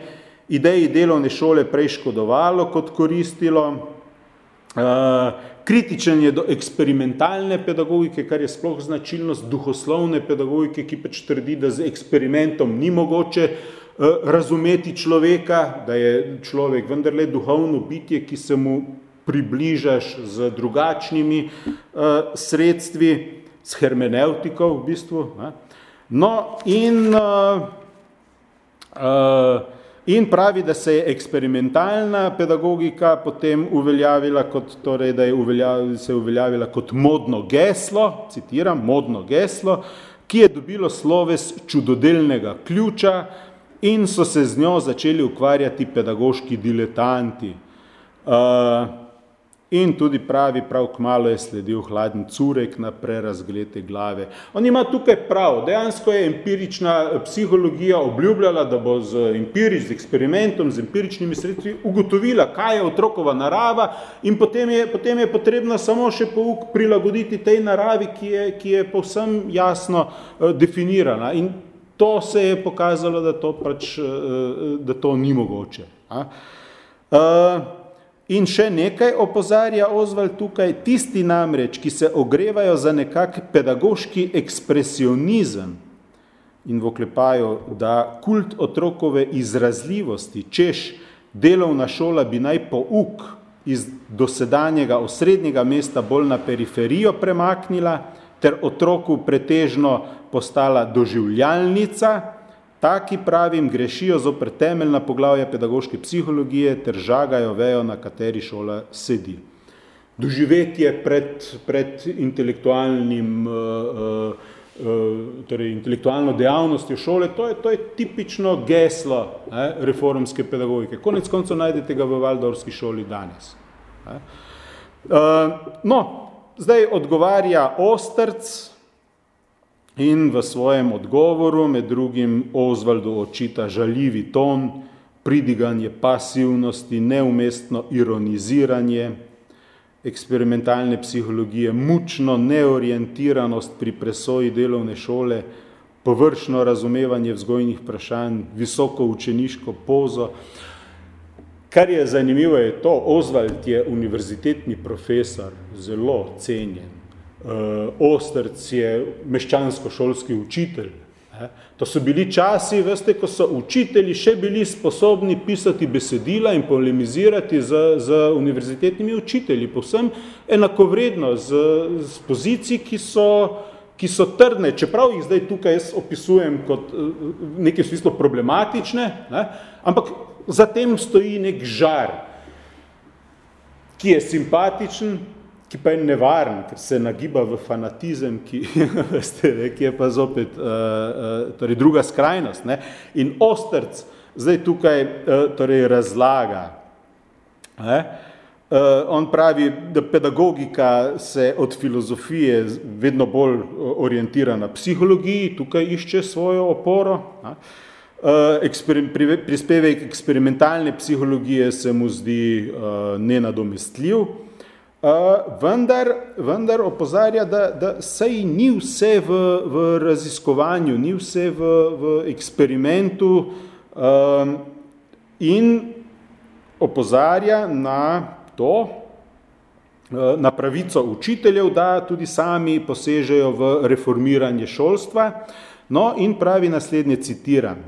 ideji delovne šole prej škodovalo kot koristilo, eh, kritičen je do eksperimentalne pedagogike, kar je sploh značilnost duhoslovne pedagogike, ki pač trdi, da z eksperimentom ni mogoče uh, razumeti človeka, da je človek vendarle duhovno bitje, ki se mu približaš z drugačnimi uh, sredstvi, s hermeneutikov v bistvu. Ne. No in uh, uh, In pravi, da se je eksperimentalna pedagogika potem uveljavila kot, torej, da je uveljavila, se je uveljavila kot modno geslo, citiram, modno geslo, ki je dobilo sloves čudodelnega ključa in so se z njo začeli ukvarjati pedagoški diletanti. Uh, In tudi pravi, prav kmalo je sledil hladni curek na prerazglete glave. On ima tukaj prav, dejansko je empirična psihologija obljubljala, da bo z empirič, z eksperimentom, z empiričnimi sredstvi ugotovila, kaj je otrokova narava in potem je, potem je potrebno samo še pouk prilagoditi tej naravi, ki je, ki je povsem jasno uh, definirana. In to se je pokazalo, da to, pač, uh, da to ni mogoče. Uh, In še nekaj opozarja Ozval tukaj, tisti namreč, ki se ogrevajo za nekak pedagoški ekspresionizem in voklepajo, da kult otrokove izrazljivosti, češ delovna šola bi naj pouk iz dosedanjega osrednjega mesta bolj na periferijo premaknila, ter otroku pretežno postala doživljalnica, Taki pravim grešijo zopr temeljna poglavja pedagoške psihologije ter žagajo vejo, na kateri šola sedi. Doživetje pred, pred intelektualnim, uh, uh, torej intelektualno dejavnostjo šole, to je, to je tipično geslo ne, reformske pedagogike. Konec koncev najdete ga v Valdorski šoli danes. Ne. Uh, no, zdaj odgovarja Ostrc, In v svojem odgovoru med drugim Ozvaldu očita žaljivi ton, pridiganje pasivnosti, neumestno ironiziranje, eksperimentalne psihologije, mučno neorientiranost pri presoji delovne šole, površno razumevanje vzgojnih vprašanj, visoko učeniško pozo. Kar je zanimivo je to, Ozvald je univerzitetni profesor, zelo cenjen Ostrc je meščansko-šolski učitelj. Eh. To so bili časi, veste, ko so učitelji še bili sposobni pisati besedila in polemizirati z, z univerzitetnimi učitelji, povsem enakovredno z, z pozicij, ki so, ki so trdne, čeprav jih zdaj tukaj jaz opisujem kot nekaj smislo problematične, ne, ampak za tem stoji nek žar, ki je simpatičen, ki pa je nevaren, ker se nagiba v fanatizem, ki, (laughs) veste, ne, ki je pa zopet uh, uh, torej druga skrajnost. Ne. In Ostrc zdaj tukaj uh, torej razlaga, ne, on pravi, da pedagogika se od filozofije vedno bolj orientira na psihologiji, tukaj išče svojo oporo. Prispevek eksperimentalne psihologije se mu zdi nenadomestljiv, vendar, vendar opozarja, da, da sej ni vse v, v raziskovanju, ni vse v, v eksperimentu in opozarja na to, na pravico učiteljev, da tudi sami posežejo v reformiranje šolstva. No in pravi naslednje citiram.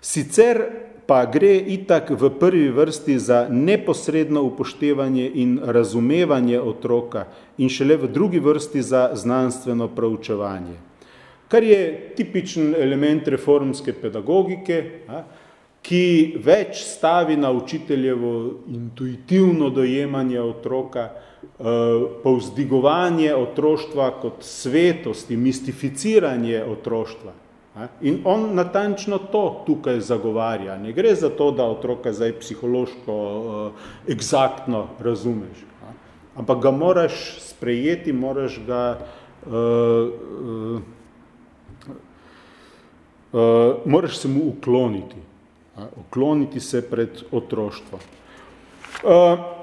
Sicer pa gre itak v prvi vrsti za neposredno upoštevanje in razumevanje otroka in šele v drugi vrsti za znanstveno proučevanje. Kar je tipičen element reformske pedagogike, ki več stavi na učiteljevo intuitivno dojemanje otroka, povzdigovanje otroštva kot svetosti, mistificiranje otroštva. In on natančno to tukaj zagovarja. Ne gre za to, da otroka zdaj psihološko egzaktno razumeš, a? ampak ga moraš sprejeti, moraš ga uh, uh, uh, moraš se mu ukloniti. Ukloniti se pred otroštvom. Uh,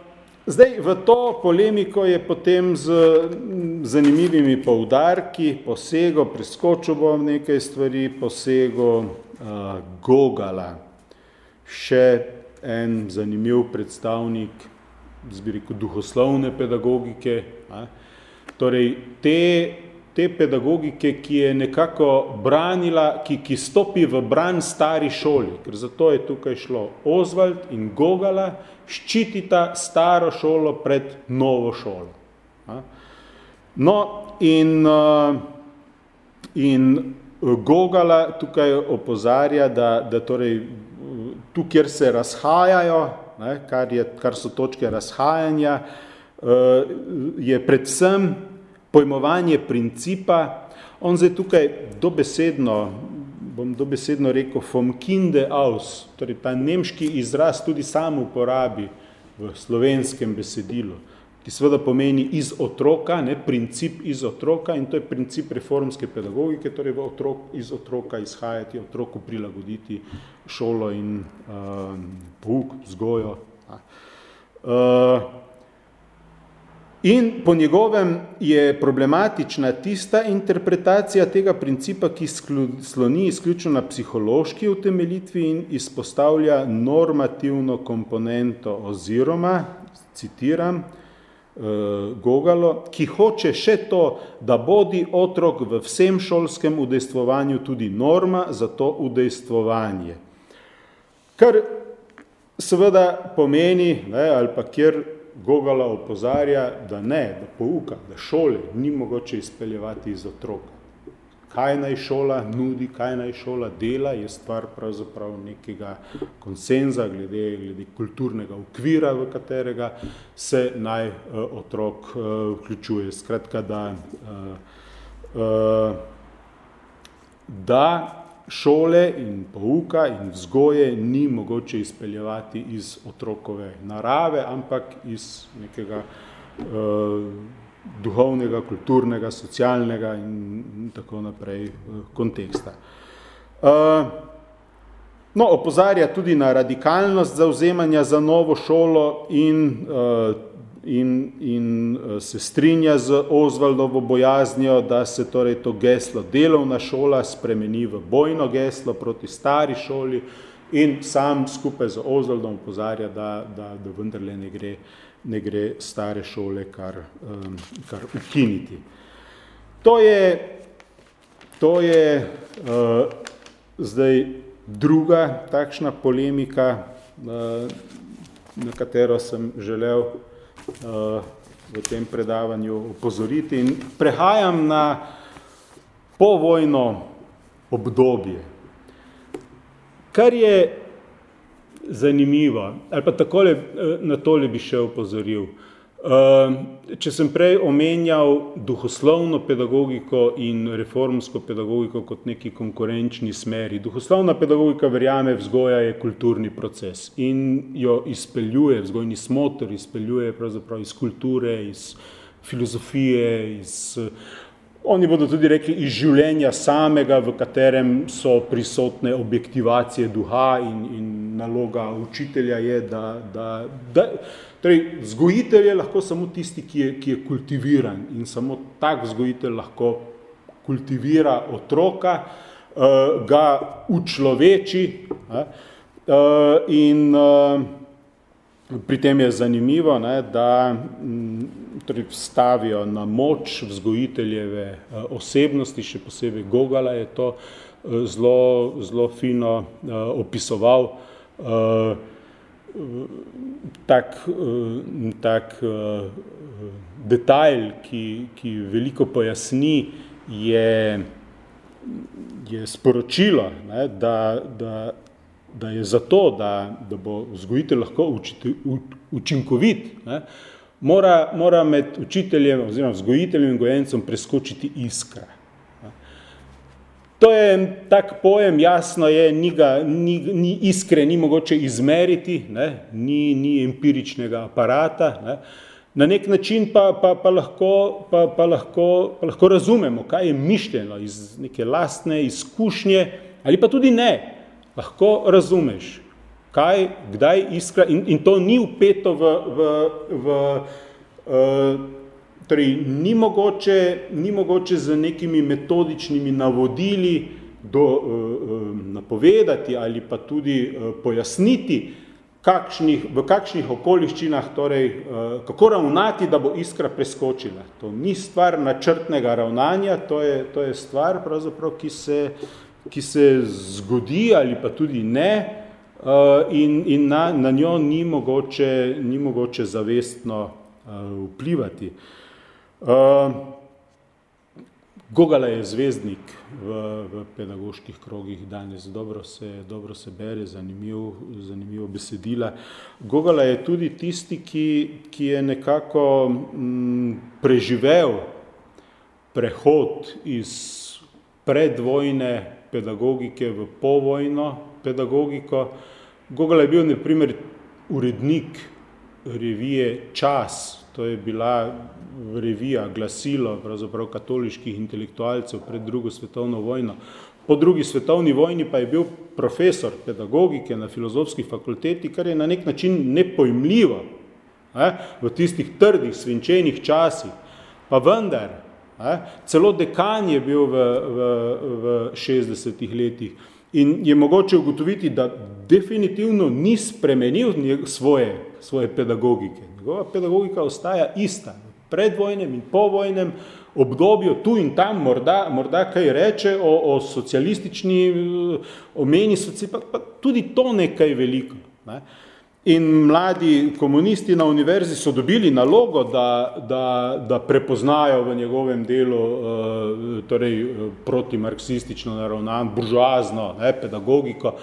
Zdaj, v to polemiko je potem z zanimivimi poudarki posego, preskočil bom nekaj stvari, posego uh, Gogala, še en zanimiv predstavnik, zbiriko duhoslovne pedagogike, a? torej te, te pedagogike, ki je nekako branila, ki, ki stopi v bran stari šoli, ker zato je tukaj šlo Oswald in Gogala, ščitita staro šolo pred novo šolo. No, in, in Gogala tukaj opozarja, da, da torej tu, kjer se razhajajo, ne, kar, je, kar so točke razhajanja, je predvsem pojmovanje principa, on zdaj tukaj dobesedno bom dobesedno rekel, vom kinde aus, torej ta nemški izraz tudi sam uporabi v slovenskem besedilu, ki seveda pomeni iz otroka, ne, princip iz otroka in to je princip reformske pedagogike, torej v otrok, iz otroka izhajati, otroku prilagoditi šolo in uh, pouk, vzgojo. Uh, In po njegovem je problematična tista interpretacija tega principa, ki sloni izključno na psihološki utemelitvi in izpostavlja normativno komponento oziroma, citiram, eh, Gogalo, ki hoče še to, da bodi otrok v vsem šolskem udejstvovanju tudi norma za to udejstvovanje. Kar seveda pomeni, ne, ali pa kjer Gogala opozarja, da ne, da pouka, da šole ni mogoče izpeljevati iz otroka. Kaj naj šola nudi, kaj naj šola dela, je stvar pravzaprav nekega konsenza glede, glede kulturnega okvira, v katerega se naj uh, otrok uh, vključuje. Skratka, da, uh, uh, da šole in pouka in vzgoje ni mogoče izpeljevati iz otrokove narave, ampak iz nekega uh, duhovnega, kulturnega, socialnega in tako naprej uh, konteksta. Uh, no, opozarja tudi na radikalnost zauzemanja za novo šolo in uh, in, in eh, se strinja z Ozvaldovo bojaznjo, da se torej to geslo delovna šola spremeni v bojno geslo proti stari šoli in sam skupaj z Ozvaldom pozarja, da, da, da vendarle ne gre, ne gre stare šole kar, um, kar ukiniti. To je, to je uh, zdaj druga takšna polemika, uh, na katero sem želel v tem predavanju upozoriti in prehajam na povojno obdobje. Kar je zanimivo, ali pa takole na tole bi še upozoril. Če sem prej omenjal duhoslovno pedagogiko in reformsko pedagogiko kot neki konkurenčni smeri. Duhoslovna pedagogika verjame, vzgoja je kulturni proces in jo izpeljuje, vzgojni smotr izpeljuje pravzaprav iz kulture, iz filozofije, iz Oni bodo tudi rekli iz življenja samega, v katerem so prisotne objektivacije duha in, in naloga učitelja je, da, da, da torej, vzgojitelj je lahko samo tisti, ki je, ki je kultiviran in samo tak vzgojitelj lahko kultivira otroka, uh, ga učloveči uh, in uh, Pri tem je zanimivo, ne, da torej, stavijo na moč vzgojiteljeve eh, osebnosti, še posebej Gogala je to eh, zelo, zelo fino opisoval. Tak, tak detajl, ki, ki veliko pojasni, je, je sporočilo, ne, da, da da je zato, da, da bo vzgojitelj lahko učite, učinkovit, ne, mora, mora med učiteljem oziroma vzgojiteljem in gojencem preskočiti iskra. To je tak pojem, jasno je, ni, ga, ni, ni iskre, ni mogoče izmeriti, ne, ni, ni empiričnega aparata. Ne. Na nek način pa, pa, pa, lahko, pa, pa, lahko, pa lahko razumemo, kaj je mišljeno iz neke lastne izkušnje ali pa tudi ne lahko razumeš, kaj, kdaj iskra, in, in to ni upeto v, v, v uh, torej, ni mogoče, ni mogoče z nekimi metodičnimi navodili do, uh, napovedati ali pa tudi uh, pojasniti, kakšnih, v kakšnih okoliščinah, torej, kako ravnati, da bo iskra preskočila. To ni stvar načrtnega ravnanja, to je, to je stvar, ki se, ki se zgodi ali pa tudi ne in, in na, na njo ni mogoče, ni mogoče zavestno vplivati. Uh, Gogala je zvezdnik v, v pedagoških krogih danes, dobro se, dobro se bere, zanimiv, zanimivo besedila. Gogala je tudi tisti, ki, ki je nekako m, preživel prehod iz predvojne pedagogike v povojno pedagogiko. Gogol je bil, na primer, urednik revije Čas, to je bila revija, glasilo pravzaprav katoliških intelektualcev pred drugo svetovno vojno. Po drugi svetovni vojni pa je bil profesor pedagogike na filozofski fakulteti, kar je na nek način nepojmljivo eh, v tistih trdih, svinčenih časih. Pa vendar, Ne? Celo dekan je bil v, v, v 60-ih letih in je mogoče ugotoviti, da definitivno ni spremenil svoje, svoje pedagogike. Njegova pedagogika ostaja ista. V predvojnem in povojnem obdobju tu in tam morda, morda kaj reče o, o socialistični omeni, pa, pa tudi to nekaj veliko. Ne? In mladi komunisti na univerzi so dobili nalogo, da, da, da prepoznajo v njegovem delu uh, torej, protimarksistično naravnan, buržoazno ne, pedagogiko,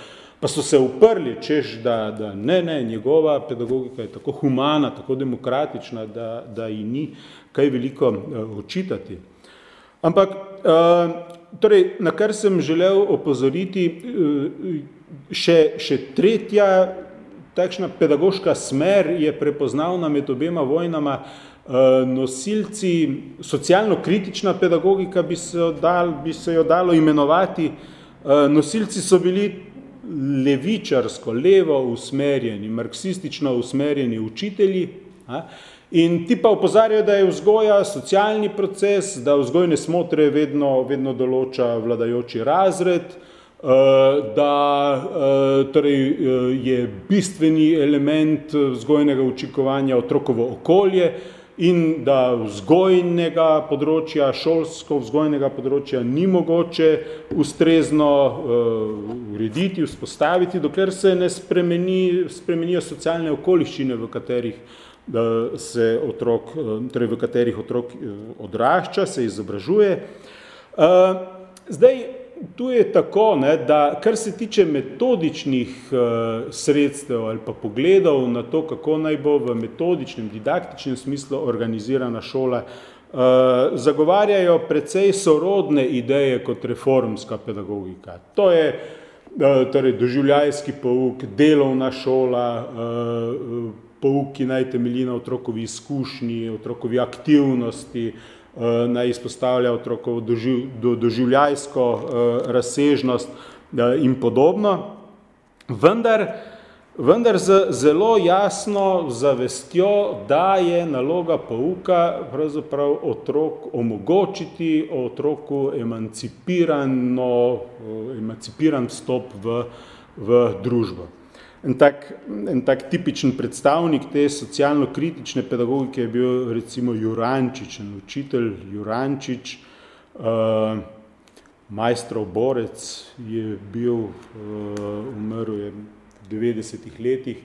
pa so se uprli, češ, da, da ne, ne, njegova pedagogika je tako humana, tako demokratična, da, da ji ni kaj veliko uh, očitati. Ampak, uh, torej, na kar sem želel opozoriti, uh, še, še tretja takšna pedagoška smer je prepoznavna med obema vojnama, eh, nosilci, socialno-kritična pedagogika bi se, dal, bi se jo dalo imenovati, eh, nosilci so bili levičarsko, levo usmerjeni, marksistično usmerjeni učitelji in ti pa opozarjajo, da je vzgoja socialni proces, da vzgojne smotre vedno, vedno določa vladajoči razred, Eh, da eh, torej, eh, je bistveni element vzgojnega učinkovanja otrokovo okolje in da vzgojnega področja, šolsko vzgojnega področja ni mogoče ustrezno urediti, vzpostaviti, dokler se ne spremeni, spremenijo socialne okoliščine, v katerih se otrok, torej v katerih otrok odrašča, se izobražuje. Zdaj, tu je tako, ne, da kar se tiče metodičnih uh, sredstev ali pa pogledov na to, kako naj bo v metodičnem, didaktičnem smislu organizirana šola, uh, zagovarjajo precej sorodne ideje kot reformska pedagogika. To je uh, torej, doživljajski pouk, delovna šola, uh, pouk, ki naj temelji na otrokovi izkušnji, otrokovi aktivnosti, uh, naj izpostavlja otrokovo doživ, do, doživljajsko uh, razsežnost uh, in podobno. Vendar, vendar z zelo jasno zavestjo, da je naloga pouka pravzaprav otrok omogočiti otroku emancipirano, emancipiran vstop v, v družbo. En tak, en tak tipičen predstavnik te socialno-kritične pedagogike je bil recimo Jurančič, en učitelj Jurančič, uh, majstrov borec je bil, uh, umrl je v 90-ih letih.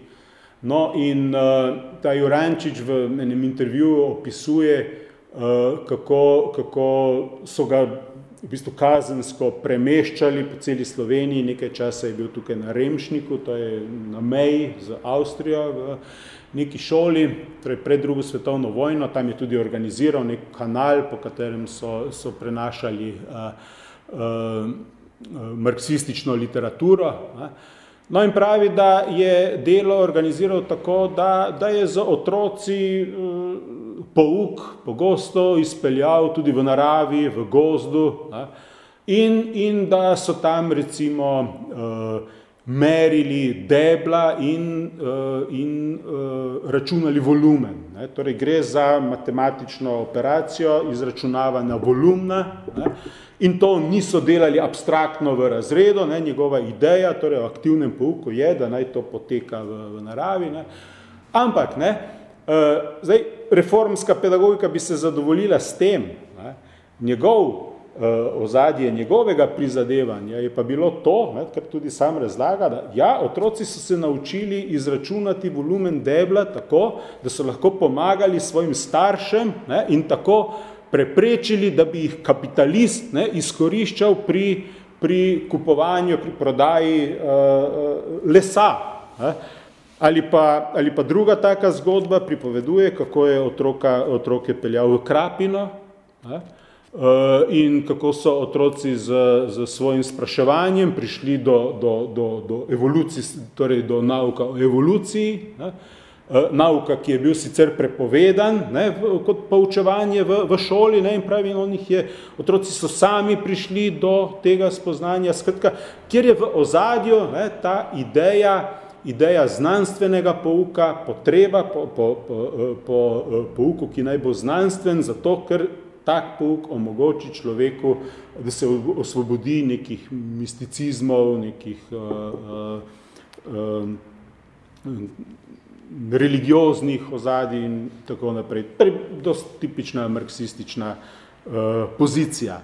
No in uh, ta Jurančič v enem intervjuju opisuje, uh, kako, kako so ga v bistvu kazensko premeščali po celi Sloveniji, nekaj časa je bil tukaj na Remšniku, to je na meji z Avstrijo v neki šoli, torej pred drugo svetovno vojno, tam je tudi organiziral nek kanal, po katerem so, so prenašali uh, uh, marksistično literaturo. Uh. No in pravi, da je delo organiziral tako, da, da je za otroci uh, pouk pogosto izpeljal tudi v naravi, v gozdu ne, in, in da so tam recimo uh, merili debla in, uh, in uh, računali volumen. Ne. Torej gre za matematično operacijo izračunavanja volumna ne, in to niso delali abstraktno v razredu, ne, njegova ideja, torej v aktivnem pouku je, da naj to poteka v, v naravi, ne, ampak ne, uh, zdaj, reformska pedagogika bi se zadovoljila s tem. Ne? Njegov uh, ozadje njegovega prizadevanja je pa bilo to, ne, kar tudi sam razlaga, da ja, otroci so se naučili izračunati volumen debla tako, da so lahko pomagali svojim staršem ne, in tako preprečili, da bi jih kapitalist ne, izkoriščal pri, pri kupovanju, pri prodaji uh, lesa. Ne. Ali pa, ali pa druga taka zgodba pripoveduje, kako je otroka, otroke peljal v Krapino ne, eh, in kako so otroci z, z svojim spraševanjem prišli do, do, do, do evoluciji, torej do nauka o evoluciji, ne, eh, nauka, ki je bil sicer prepovedan ne, kot poučevanje v, v šoli ne, in pravi, on jih je, otroci so sami prišli do tega spoznanja, skratka, kjer je v ozadju ne, ta ideja, ideja znanstvenega pouka, potreba po, po, po, po pouku, ki naj bo znanstven, zato ker tak pouk omogoči človeku, da se osvobodi nekih misticizmov, nekih uh, uh, uh, religioznih ozadij in tako naprej. Torej, dost tipična marksistična uh, pozicija.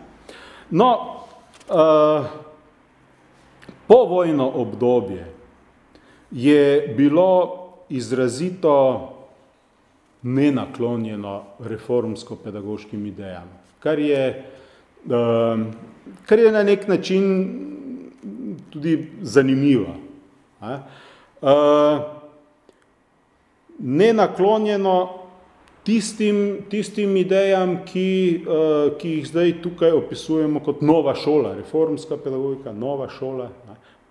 No, uh, povojno obdobje je bilo izrazito nenaklonjeno reformsko-pedagoškim idejam, kar je, um, kar je na nek način tudi zanimivo. Uh, nenaklonjeno tistim, tistim idejam, ki, uh, ki jih zdaj tukaj opisujemo kot nova šola, reformska pedagogika, nova šola,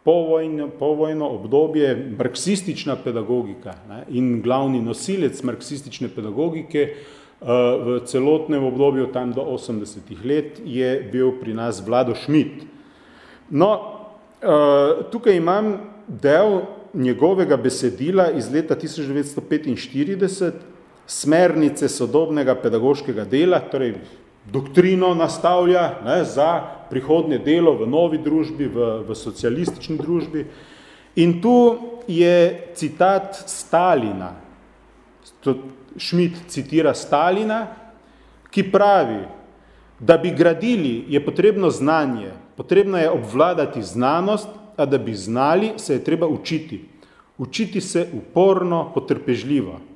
povojno, povojno obdobje, marksistična pedagogika ne, in glavni nosilec marksistične pedagogike uh, v celotnem obdobju, tam do 80 let, je bil pri nas Vlado Šmit. No, uh, tukaj imam del njegovega besedila iz leta 1945, smernice sodobnega pedagoškega dela, torej doktrino nastavlja ne, za prihodnje delo v novi družbi, v, v socialistični družbi. In tu je citat Stalina. Šmit citira Stalina, ki pravi, da bi gradili, je potrebno znanje, potrebno je obvladati znanost, a da bi znali, se je treba učiti. Učiti se uporno, potrpežljivo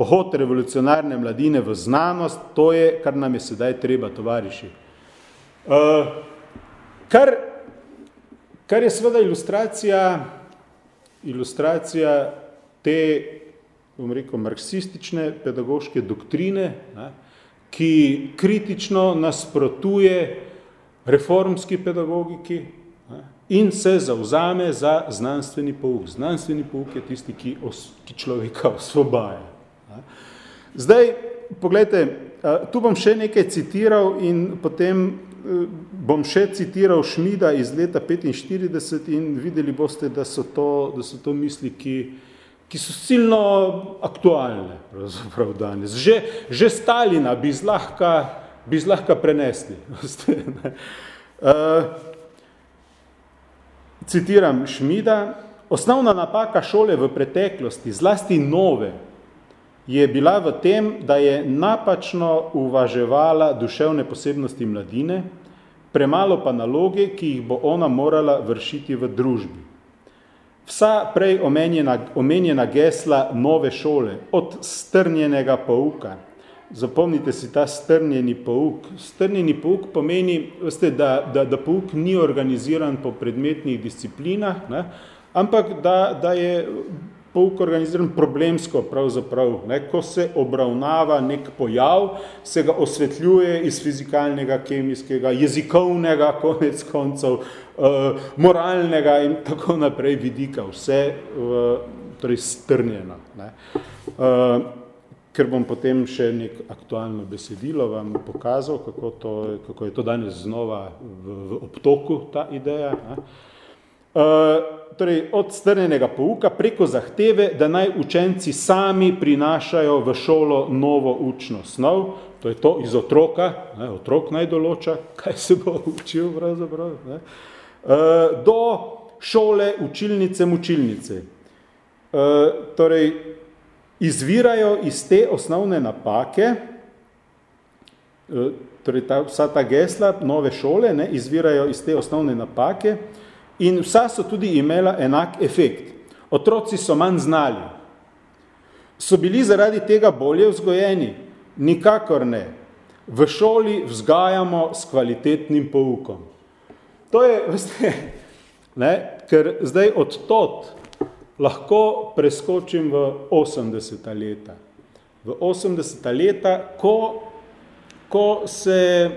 pohod revolucionarne mladine v znanost, to je, kar nam je sedaj treba, tovariši. Uh, Kar, kar je seveda ilustracija, ilustracija te, bom rekel, marksistične pedagoške doktrine, ne, ki kritično nasprotuje reformski pedagogiki ne, in se zauzame za znanstveni pouk. Znanstveni pouk je tisti, ki, os, ki človeka osvobaja. Zdaj, pogledajte, tu bom še nekaj citiral in potem e, bom še citiral Šmida iz leta 45 in videli boste, da so to, da so to misli, ki, ki so silno aktualne pravzaprav danes. Že, že Stalina bi zlahka, bi zlahka prenesli. (laughs) uh, citiram Šmida, osnovna napaka šole v preteklosti, zlasti nove, je bila v tem, da je napačno uvaževala duševne posebnosti mladine, premalo pa naloge, ki jih bo ona morala vršiti v družbi. Vsa prej omenjena, omenjena gesla nove šole, od strnjenega pouka, zapomnite si ta strnjeni pouk. Strnjeni pouk pomeni, veste, da, da, da pouk ni organiziran po predmetnih disciplinah, ne, ampak da, da je pouk organiziran problemsko pravzaprav. Ne? Ko se obravnava nek pojav, se ga osvetljuje iz fizikalnega, kemijskega, jezikovnega, (laughs) konec koncev, uh, moralnega in tako naprej vidika, vse uh, torej strnjeno. Ne? Uh, ker bom potem še nek aktualno besedilo vam pokazal, kako, to, kako je to danes znova v, v obtoku ta ideja. Ne? Uh, torej od strnjenega pouka preko zahteve, da naj učenci sami prinašajo v šolo novo učno snov, to je to iz otroka, ne, otrok naj določa, kaj se bo učil pravzaprav, ne, uh, do šole učilnice mučilnice. Uh, torej, izvirajo iz te osnovne napake, uh, torej ta, vsa ta gesla nove šole ne, izvirajo iz te osnovne napake, in vsa so tudi imela enak efekt. Otroci so manj znali. So bili zaradi tega bolje vzgojeni? Nikakor ne. V šoli vzgajamo s kvalitetnim poukom. To je, (laughs) veste, ne, ker zdaj od tot lahko preskočim v 80. leta. V 80. leta, ko, ko se,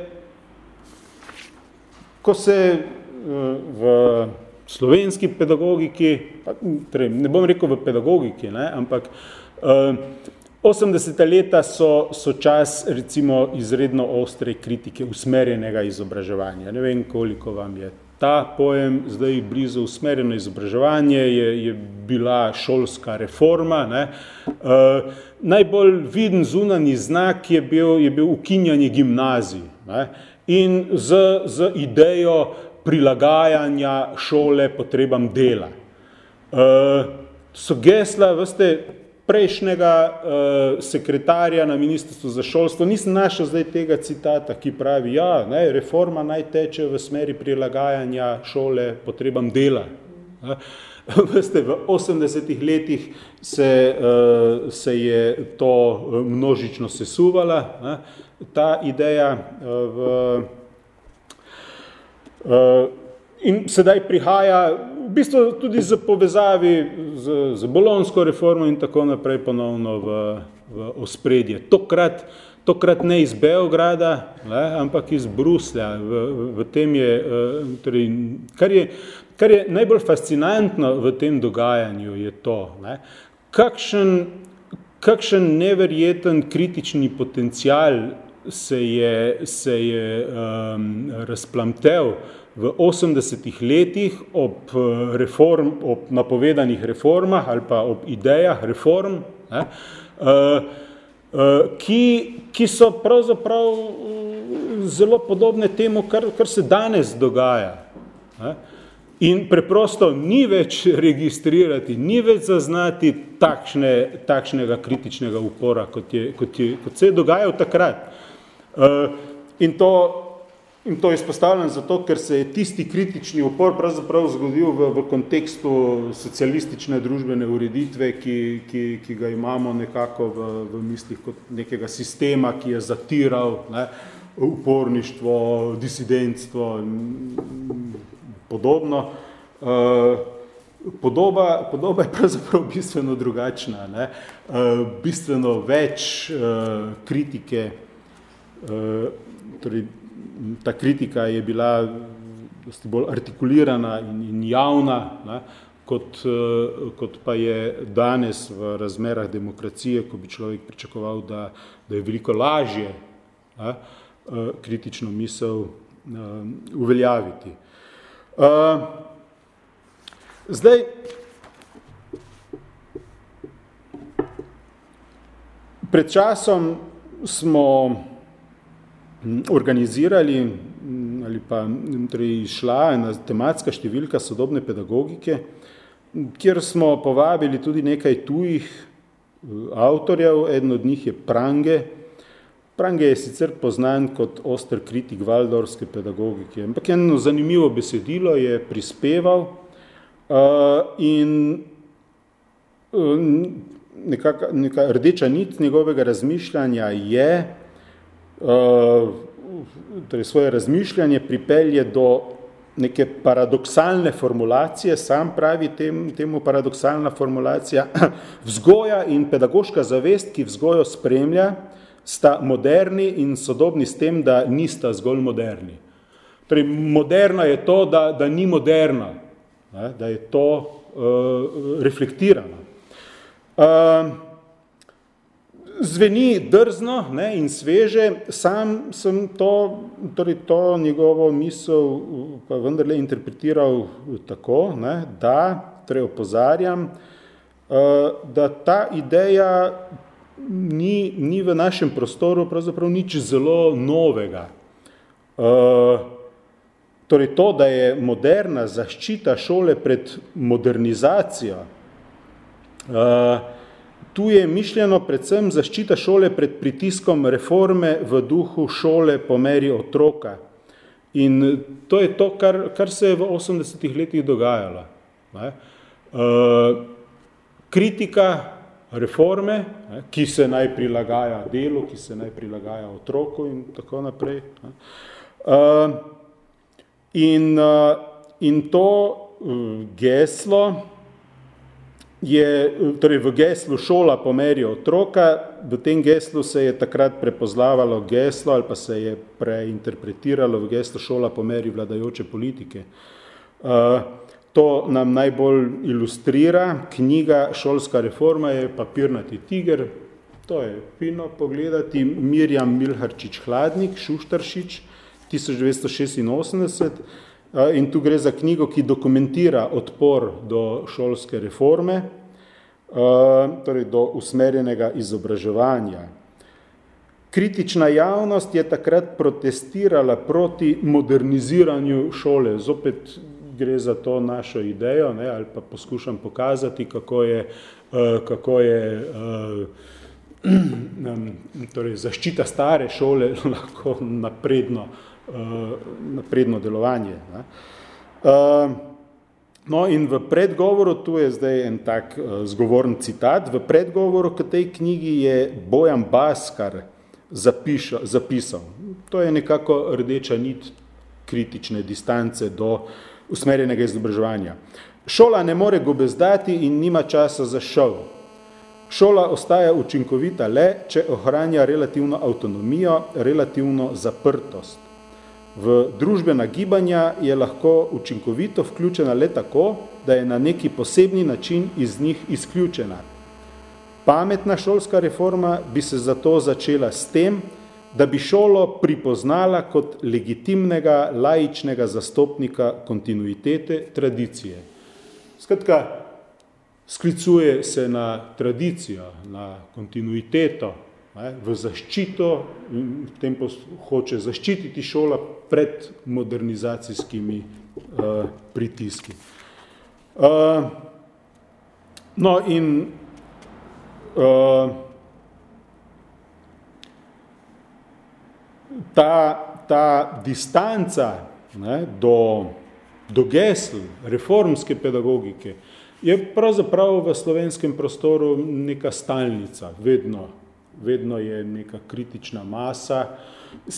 ko se v slovenski pedagogiki, torej ne bom rekel v pedagogiki, ne, ampak 80. leta so, so čas recimo izredno ostre kritike usmerjenega izobraževanja. Ne vem, koliko vam je ta pojem zdaj blizu usmerjeno izobraževanje, je, je bila šolska reforma. Ne. Uh, najbolj viden zunani znak je bil, je bil ukinjanje gimnazij ne. in z, z idejo prilagajanja šole potrebam dela. Uh, so gesla, veste, prejšnjega uh, sekretarja na ministrstvu za šolstvo, nisem našel zdaj tega citata, ki pravi, ja, ne, reforma naj teče v smeri prilagajanja šole potrebam dela. Uh, (laughs) veste, v 80-ih letih se, uh, se je to množično sesuvala, uh, ta ideja uh, v Eh, in sedaj prihaja v bistvu tudi z povezavi z, z bolonsko reformo in tako naprej ponovno v, v ospredje. Tokrat, tokrat ne iz Beograda, le, ampak iz Bruslja. V, v, tem je, eh, torej, kar, je, kar je najbolj fascinantno v tem dogajanju je to, ne, kakšen, kakšen neverjeten kritični potencial se je, se je um, razplamtel v 80-ih letih ob, uh, reform, ob napovedanih reformah ali pa ob idejah reform, ne, uh, uh, ki, ki so pravzaprav uh, zelo podobne temu, kar, kar se danes dogaja. Ne. In preprosto ni več registrirati, ni več zaznati takšne, takšnega kritičnega upora, kot, je, kot, je, kot se je dogajal takrat. Eh, in to, in to izpostavljam zato, ker se je tisti kritični upor pravzaprav zgodil v, v kontekstu socialistične družbene ureditve, ki, ki, ki ga imamo nekako v, v mislih kot nekega sistema, ki je zatiral ne, uporništvo, disidentstvo in podobno. Podoba, podoba je pravzaprav bistveno drugačna. Ne? Bistveno več kritike, torej ta kritika je bila bolj artikulirana in, in javna, ne? Kot, kot pa je danes v razmerah demokracije, ko bi človek pričakoval, da, da je veliko lažje ne? kritično misel uveljaviti. Zdaj, pred časom smo organizirali ali pa torej šla ena tematska številka sodobne pedagogike, kjer smo povabili tudi nekaj tujih avtorjev, eden od njih je Prange. Prange je sicer poznan kot oster kritik valdorske pedagogike, ampak eno zanimivo besedilo je prispeval uh, in nekaka, neka rdeča nit njegovega razmišljanja je, torej svoje razmišljanje pripelje do neke paradoksalne formulacije, sam pravi tem, temu paradoksalna formulacija, (clears throat) vzgoja in pedagoška zavest, ki vzgojo spremlja, sta moderni in sodobni s tem, da nista zgolj moderni. Torej, moderna je to, da, da ni moderna, ne, da je to uh, reflektirano. Uh, zveni drzno ne, in sveže, sam sem to, torej to njegovo misel pa vendarle interpretiral tako, ne, da, torej opozarjam, uh, da ta ideja ni, ni v našem prostoru pravzaprav nič zelo novega. Uh, torej to, da je moderna zaščita šole pred modernizacijo, uh, Tu je mišljeno predvsem zaščita šole pred pritiskom reforme v duhu šole po meri otroka. In to je to, kar, kar se je v 80-ih letih dogajalo. Ne? Uh, kritika reforme, ne? ki se naj prilagaja delu, ki se naj prilagaja otroku in tako naprej. Ne? Uh, in, uh, in to geslo, je torej v geslu šola po meri otroka, v tem geslu se je takrat prepoznavalo geslo ali pa se je preinterpretiralo v geslo šola po meri vladajoče politike. To nam najbolj ilustrira. Knjiga Šolska reforma je papirnati tiger, to je fino pogledati, Mirjam Milharčič Hladnik, Šuštaršič, 1986, in tu gre za knjigo, ki dokumentira odpor do šolske reforme, torej do usmerjenega izobraževanja. Kritična javnost je takrat protestirala proti moderniziranju šole. Zopet gre za to našo idejo, ne, ali pa poskušam pokazati, kako je, kako je (clears throat) torej, zaščita stare šole (laughs) lahko napredno napredno delovanje. Ne. Eh, no in v predgovoru, tu je zdaj en tak eh, zgovorn citat, v predgovoru k tej knjigi je Bojan Baskar zapiša, zapisal. To je nekako rdeča nit kritične distance do usmerjenega izobraževanja. Šola ne more gobezdati in nima časa za šov. Šola ostaja učinkovita le, če ohranja relativno avtonomijo, relativno zaprtost. V družbena gibanja je lahko učinkovito vključena le tako, da je na neki posebni način iz njih izključena. Pametna šolska reforma bi se zato začela s tem, da bi šolo pripoznala kot legitimnega laičnega zastopnika kontinuitete tradicije. Skratka, sklicuje se na tradicijo, na kontinuiteto, v zaščito, v tem hoče zaščititi šola pred modernizacijskimi uh, pritiski. Uh, no in uh, ta, ta distanca ne, do, do gesl reformske pedagogike je pravzaprav v slovenskem prostoru neka stalnica, vedno vedno je neka kritična masa.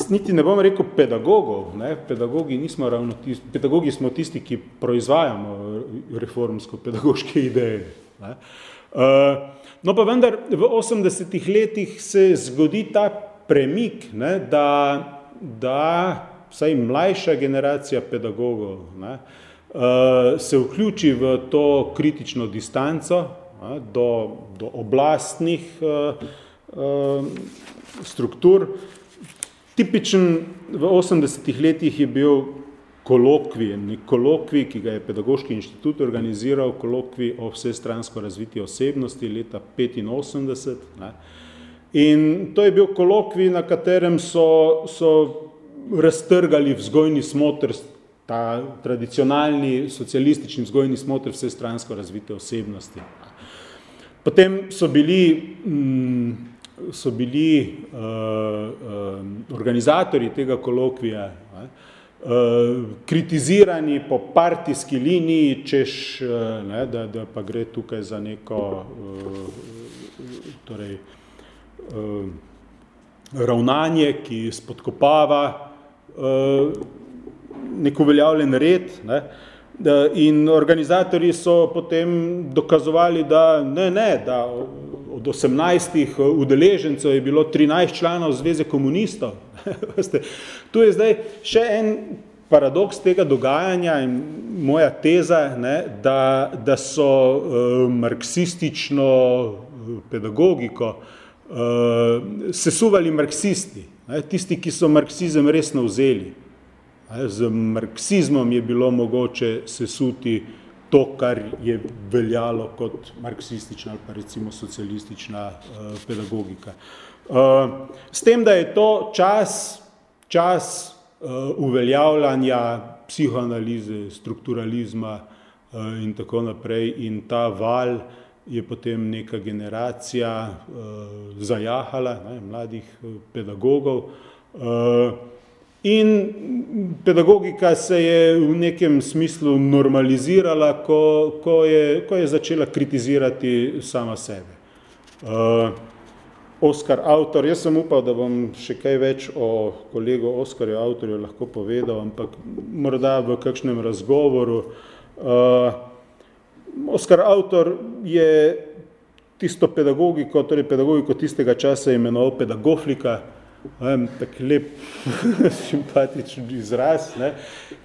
Niti ne bom rekel pedagogov, ne? pedagogi nismo ravno tisti, pedagogi smo tisti, ki proizvajamo reformsko-pedagoške ideje. Ne? Uh, no pa vendar v 80-ih letih se zgodi ta premik, ne? Da, da vsaj mlajša generacija pedagogov ne? Uh, se vključi v to kritično distanco ne? Do, do oblastnih uh, uh, struktur. Tipičen v 80-ih letih je bil kolokvij, nek kolokvij, ki ga je Pedagoški inštitut organiziral, kolokvij o vsestransko razviti osebnosti leta 85. Ne. In to je bil kolokvij, na katerem so, so raztrgali vzgojni smotr, ta tradicionalni socialistični vzgojni smotr vsestransko razvite osebnosti. Potem so bili mm, so bili uh, uh, organizatorji tega kolokvija uh, kritizirani po partijski liniji, češ, uh, ne, da, da pa gre tukaj za neko uh, torej, uh, ravnanje, ki spodkopava uh, nek uveljavljen red. Ne. In organizatorji so potem dokazovali, da ne, ne, da od 18 eh, udeležencev je bilo 13 članov Zveze komunistov. (laughs) tu je zdaj še en paradoks tega dogajanja in moja teza, ne, da, da so uh, marksistično eh, pedagogiko uh, sesuvali marksisti, ne, tisti, ki so marksizem resno vzeli. Z marksizmom je bilo mogoče sesuti uh, to, kar je veljalo kot marksistična ali pa recimo socialistična uh, pedagogika. Uh, s tem, da je to čas, čas uh, uveljavljanja psihoanalize, strukturalizma uh, in tako naprej in ta val je potem neka generacija uh, zajahala, ne, mladih pedagogov, uh, In pedagogika se je v nekem smislu normalizirala, ko, ko, je, ko je začela kritizirati sama sebe. Uh, Oskar, avtor, jaz sem upal, da bom še kaj več o kolegu Oskarju, avtorju, lahko povedal, ampak morda v kakšnem razgovoru. Uh, Oskar, avtor je tisto pedagogiko, torej pedagogiko tistega časa imenoval pedagoflika, um, tak lep, (laughs) simpatičen izraz, ne,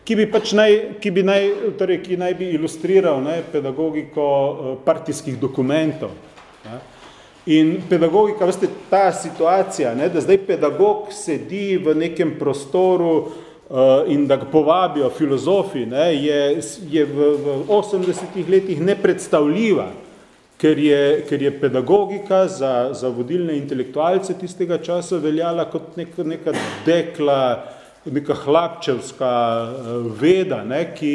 ki bi pač naj, ki bi naj, torej, ki naj bi ilustriral ne, pedagogiko uh, partijskih dokumentov. Ne. In pedagogika, veste, ta situacija, ne, da zdaj pedagog sedi v nekem prostoru uh, in da ga povabijo filozofi, ne, je, je v, v 80-ih letih nepredstavljiva ker je, ker je pedagogika za, za vodilne intelektualce tistega časa veljala kot neka, neka dekla, neka hlapčevska eh, veda, ne, ki,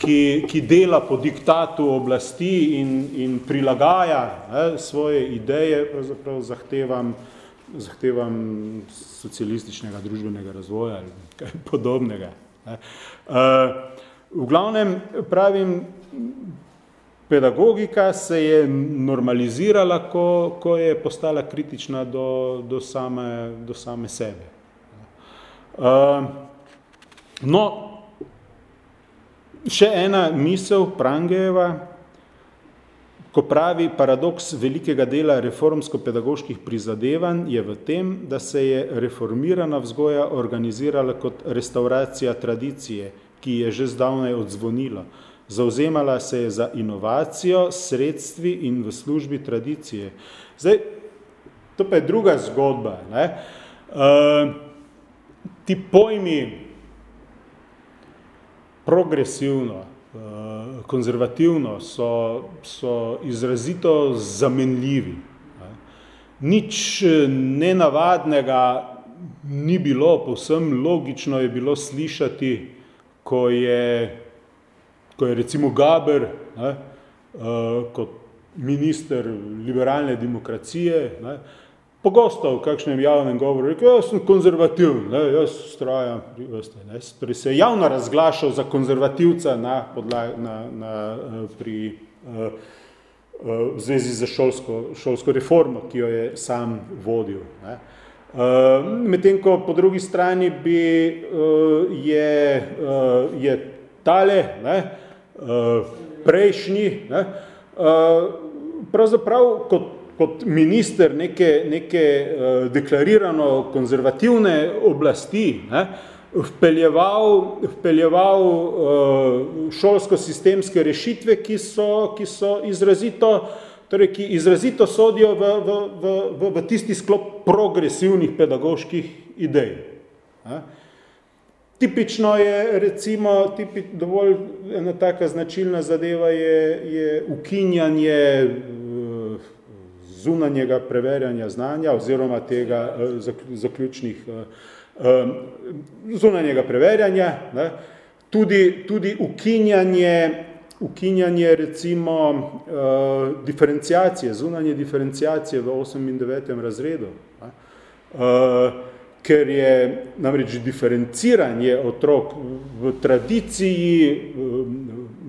ki, ki dela po diktatu oblasti in, in prilagaja ne, svoje ideje, pravzaprav zahtevam, zahtevam socialističnega družbenega razvoja ali kaj podobnega. Ne. Uh, v glavnem pravim, pedagogika se je normalizirala, ko, ko je postala kritična do, do, same, do same sebe. Uh, no, še ena misel Prangejeva, ko pravi paradoks velikega dela reformsko-pedagoških prizadevanj je v tem, da se je reformirana vzgoja organizirala kot restauracija tradicije, ki je že zdavnaj odzvonila. Zauzemala se je za inovacijo, sredstvi in v službi tradicije. Zdaj, to pa je druga zgodba. Ne? Uh, ti pojmi progresivno, uh, konzervativno so, so izrazito zamenljivi. Ne? Nič nenavadnega ni bilo, povsem logično je bilo slišati, ko je ko je recimo Gaber ne, uh, kot minister liberalne demokracije, ne, pogosto v kakšnem javnem govoru rekel, jaz sem konzervativn, ne, jaz ne, torej se je javno razglašal za konzervativca na, podla, na, na, uh, pri uh, v zvezi z šolsko, šolsko reformo, ki jo je sam vodil. Ne. Medtem ko po drugi strani bi je, je tale, ne, prejšnji, ne, pravzaprav kot, kot minister neke, neke deklarirano konzervativne oblasti, ne, vpeljeval, vpeljeval šolsko-sistemske rešitve, ki so, ki so izrazito, torej, ki izrazito sodijo v, v, v, v, v tisti sklop progresivnih pedagoških idej. Ja. Tipično je, recimo, tipi, dovolj ena taka značilna zadeva je, je ukinjanje zunanjega preverjanja znanja oziroma tega zaključnih Ehm, zunanjega preverjanja, ne, tudi, tudi ukinjanje, ukinjanje recimo uh, diferencijacije, zunanje diferencijacije v 8. in 9. razredu, ne, uh, ker je namreč diferenciranje otrok v tradiciji,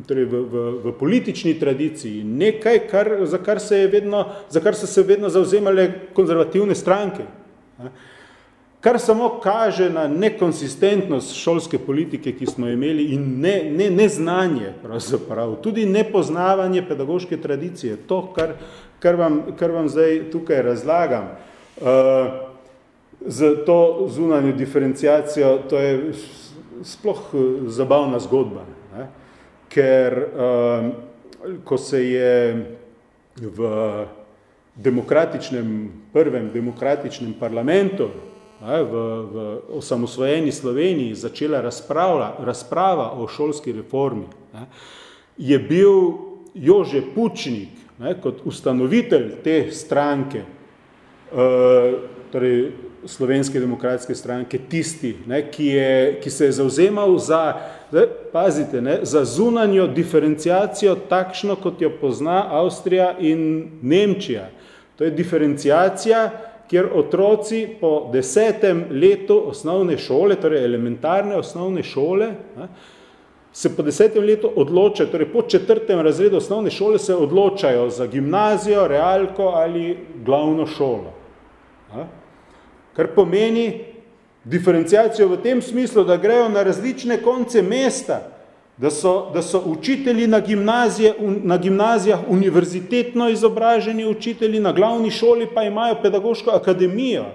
torej v, v, v politični tradiciji, nekaj, kar, za, kar se je vedno, za kar so se vedno zauzemale konzervativne stranke. Kar samo kaže na nekonsistentnost šolske politike, ki smo imeli in ne, ne, neznanje, pravzaprav, tudi nepoznavanje pedagoške tradicije, to, kar, kar, vam, kar vam zdaj tukaj razlagam. Uh, z to zunanjo diferencijacijo, to je sploh zabavna zgodba, ne? ker uh, ko se je v demokratičnem, prvem demokratičnem parlamentu v, v osamosvojeni Sloveniji začela razprava o šolski reformi, ne, je bil Jože Pučnik ne, kot ustanovitelj te stranke, uh, torej slovenske demokratske stranke, tisti, ne, ki, je, ki se je zauzemal za, ne, pazite, ne, za zunanjo diferencijacijo takšno, kot jo pozna Avstrija in Nemčija. To je diferencijacija, kjer otroci po desetem letu osnovne šole, torej elementarne osnovne šole, se po desetem letu odločajo, torej po četrtem razredu osnovne šole se odločajo za gimnazijo, realko ali glavno šolo. Kar pomeni diferencijacijo v tem smislu, da grejo na različne konce mesta, da so, da so učitelji na, gimnazije, na gimnazijah univerzitetno izobraženi učitelji, na glavni šoli pa imajo pedagoško akademijo.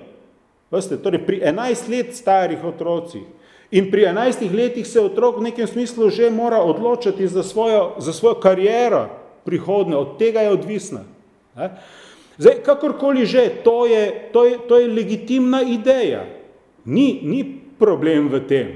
Veste, torej pri 11 let starih otrocih. In pri 11 letih se otrok v nekem smislu že mora odločati za svojo, za svojo kariero prihodne, od tega je odvisna. Zdaj, kakorkoli že, to je, to je, to je legitimna ideja. Ni, ni problem v tem.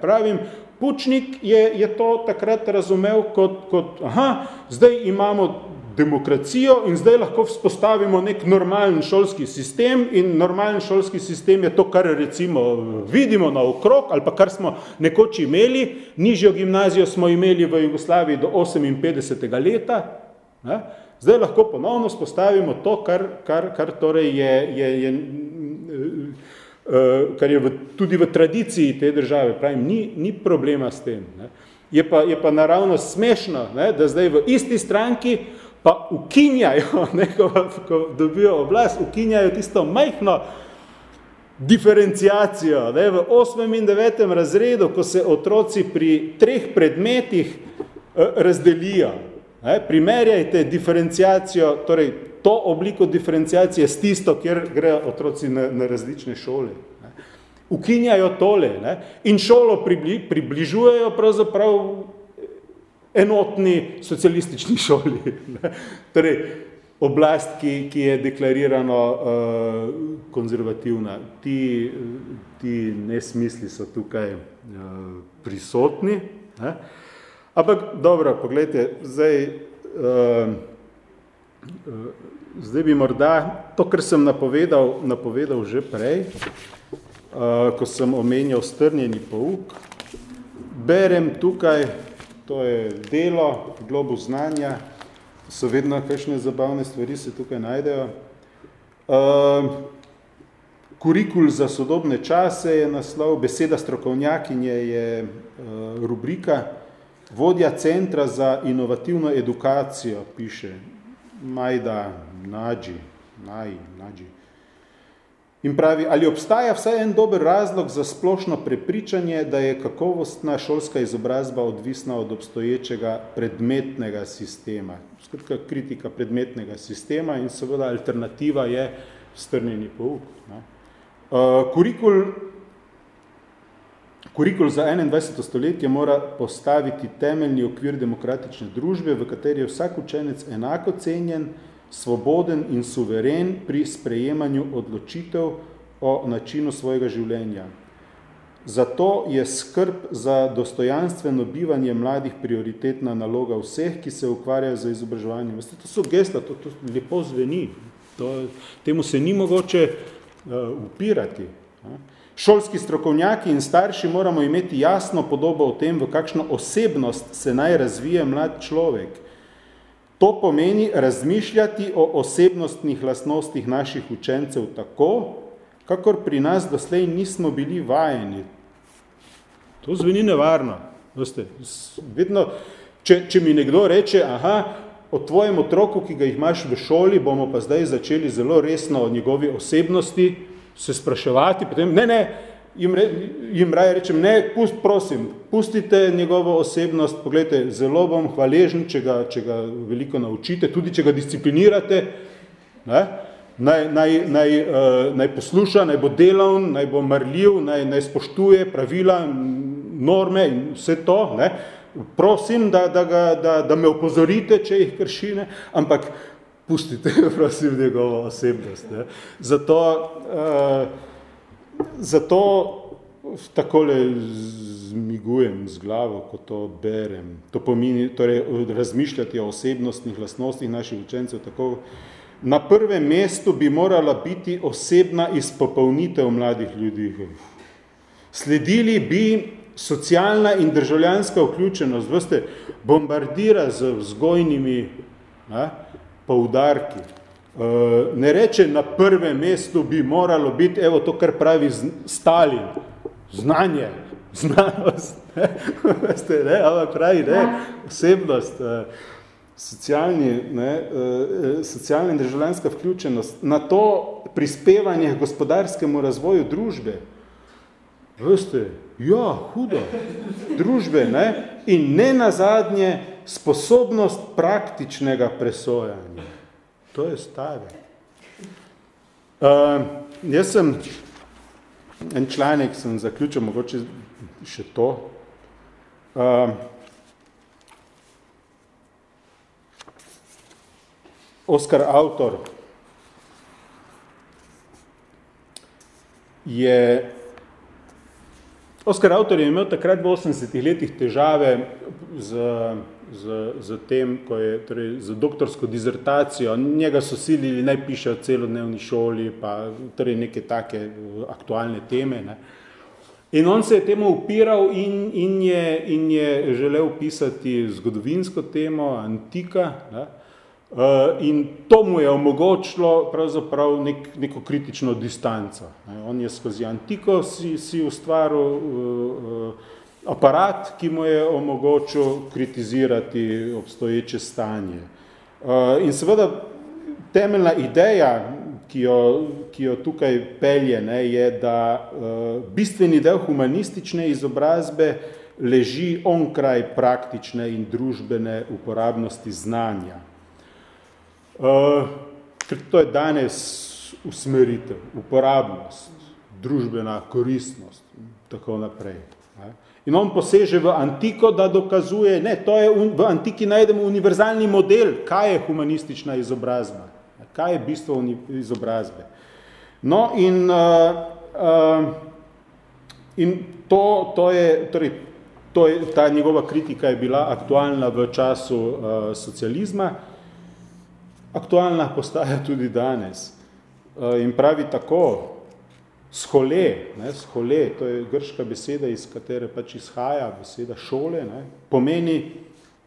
Pravim, Pučnik je, je to takrat razumel kot, kot aha, zdaj imamo demokracijo in zdaj lahko vzpostavimo nek normalen šolski sistem in normalen šolski sistem je to, kar recimo vidimo na okrog ali pa kar smo nekoč imeli, nižjo gimnazijo smo imeli v Jugoslaviji do 58. leta, ne? Zdaj lahko ponovno spostavimo to, kar, kar, kar torej je, je, je Eh, kar je v, tudi v tradiciji te države, pravim, ni, ni problema s tem. Ne. Je, pa, je pa naravno smešno, ne, da zdaj v isti stranki pa ukinjajo, (laughs) ne, ko, ko dobijo oblast, ukinjajo tisto majhno diferencijacijo. Ne, v 8. in 9. razredu, ko se otroci pri treh predmetih eh, razdelijo, ne, primerjajte diferencijacijo, torej to obliko diferencijacije s tisto, kjer grejo otroci na, na različne šole. Ne. Ukinjajo tole ne. in šolo pribli, približujejo pravzaprav enotni socialistični (laughs) šoli. Ne. Torej, oblast, ki, ki je deklarirano uh, konzervativna. Ti, ti nesmisli so tukaj uh, prisotni. Ne. Ampak dobro, pogledajte, zdaj uh, Zdaj bi morda to, kar sem napovedal, napovedal že prej, uh, ko sem omenjal strnjeni pouk. Berem tukaj, to je delo, globu znanja, so vedno kakšne zabavne stvari se tukaj najdejo. Uh, kurikul za sodobne čase je naslov, beseda strokovnjakinje je uh, rubrika, vodja centra za inovativno edukacijo, piše Majda Nađi, Naj, Nađi. In pravi, ali obstaja vsaj en dober razlog za splošno prepričanje, da je kakovostna šolska izobrazba odvisna od obstoječega predmetnega sistema. Skratka, kritika predmetnega sistema in seveda alternativa je strnjeni pouk. Ne. Uh, kurikul, kurikul za 21. stoletje mora postaviti temeljni okvir demokratične družbe, v kateri je vsak učenec enako cenjen, svoboden in suveren pri sprejemanju odločitev o načinu svojega življenja. Zato je skrb za dostojanstveno bivanje mladih prioritetna naloga vseh, ki se ukvarjajo za izobraževanje. Veste, to so gesta, to, to lepo zveni. To, temu se ni mogoče uh, upirati. Ne? Šolski strokovnjaki in starši moramo imeti jasno podobo o tem, v kakšno osebnost se naj razvije mlad človek. To pomeni razmišljati o osebnostnih lastnostih naših učencev tako, kakor pri nas doslej nismo bili vajeni. To zveni nevarno. Veste, vedno, če, če mi nekdo reče, aha, o tvojem otroku, ki ga imaš v šoli, bomo pa zdaj začeli zelo resno o njegovi osebnosti se spraševati, potem, ne, ne, jim, re, jim raje rečem, ne, pust, prosim, pustite njegovo osebnost, pogledajte, zelo bom hvaležen, če ga, če ga veliko naučite, tudi če ga disciplinirate, ne? Naj, naj, naj, uh, naj posluša, naj bo delavn, naj bo marljiv, naj, naj spoštuje pravila, norme in vse to. Ne? Prosim, da, da, ga, da, da me opozorite, če jih kršine, ampak pustite, (laughs) prosim, njegovo osebnost. Ne? Zato uh, zato takole zmigujem z glavo, ko to berem. To pomeni, torej, razmišljati o osebnostnih lastnostih naših učencev tako. Na prvem mestu bi morala biti osebna izpopolnitev mladih ljudi. Sledili bi socialna in državljanska vključenost. Veste, bombardira z vzgojnimi ne, poudarki. Eh, ne reče na prvem mestu bi moralo biti, evo to, kar pravi Stalin, znanje, (laughs) znanost, ne, veste, ne, ampak pravi, ne, osebnost, eh, socialni, ne, eh, socialna in državljanska vključenost, na to prispevanje gospodarskemu razvoju družbe, veste, ja, hudo, družbe, ne, in ne nazadnje sposobnost praktičnega presojanja. To je stare. Uh, jaz sem, en članek sem zaključil, mogoče še to. Uh, Oskar Autor je Oskar Autor je imel takrat v 80 letih težave z z, z tem, ko je torej, z doktorsko dizertacijo, njega so silili, naj piše o celodnevni šoli, pa torej neke take uh, aktualne teme. Ne. In on se je temu upiral in, in, je, in je želel pisati zgodovinsko temo, antika, ne. Uh, in to mu je omogočilo pravzaprav nek, neko kritično distanco. Ne. On je skozi antiko si, si ustvaril uh, uh, aparat, ki mu je omogočil kritizirati obstoječe stanje. Uh, in seveda temeljna ideja, ki jo, ki jo tukaj pelje, ne, je, da uh, bistveni del humanistične izobrazbe leži onkraj praktične in družbene uporabnosti znanja. Uh, ker to je danes usmeritev, uporabnost, družbena koristnost in tako naprej. In on poseže v antiko, da dokazuje, ne, to je, v antiki najdemo univerzalni model, kaj je humanistična izobrazba, kaj je bistvo izobrazbe. No in, uh, uh, in to, to je, torej, to je, ta njegova kritika je bila aktualna v času uh, socializma, aktualna postaja tudi danes. Uh, in pravi tako, Schole, ne, schole, to je grška beseda, iz katere pač izhaja beseda šole, ne, pomeni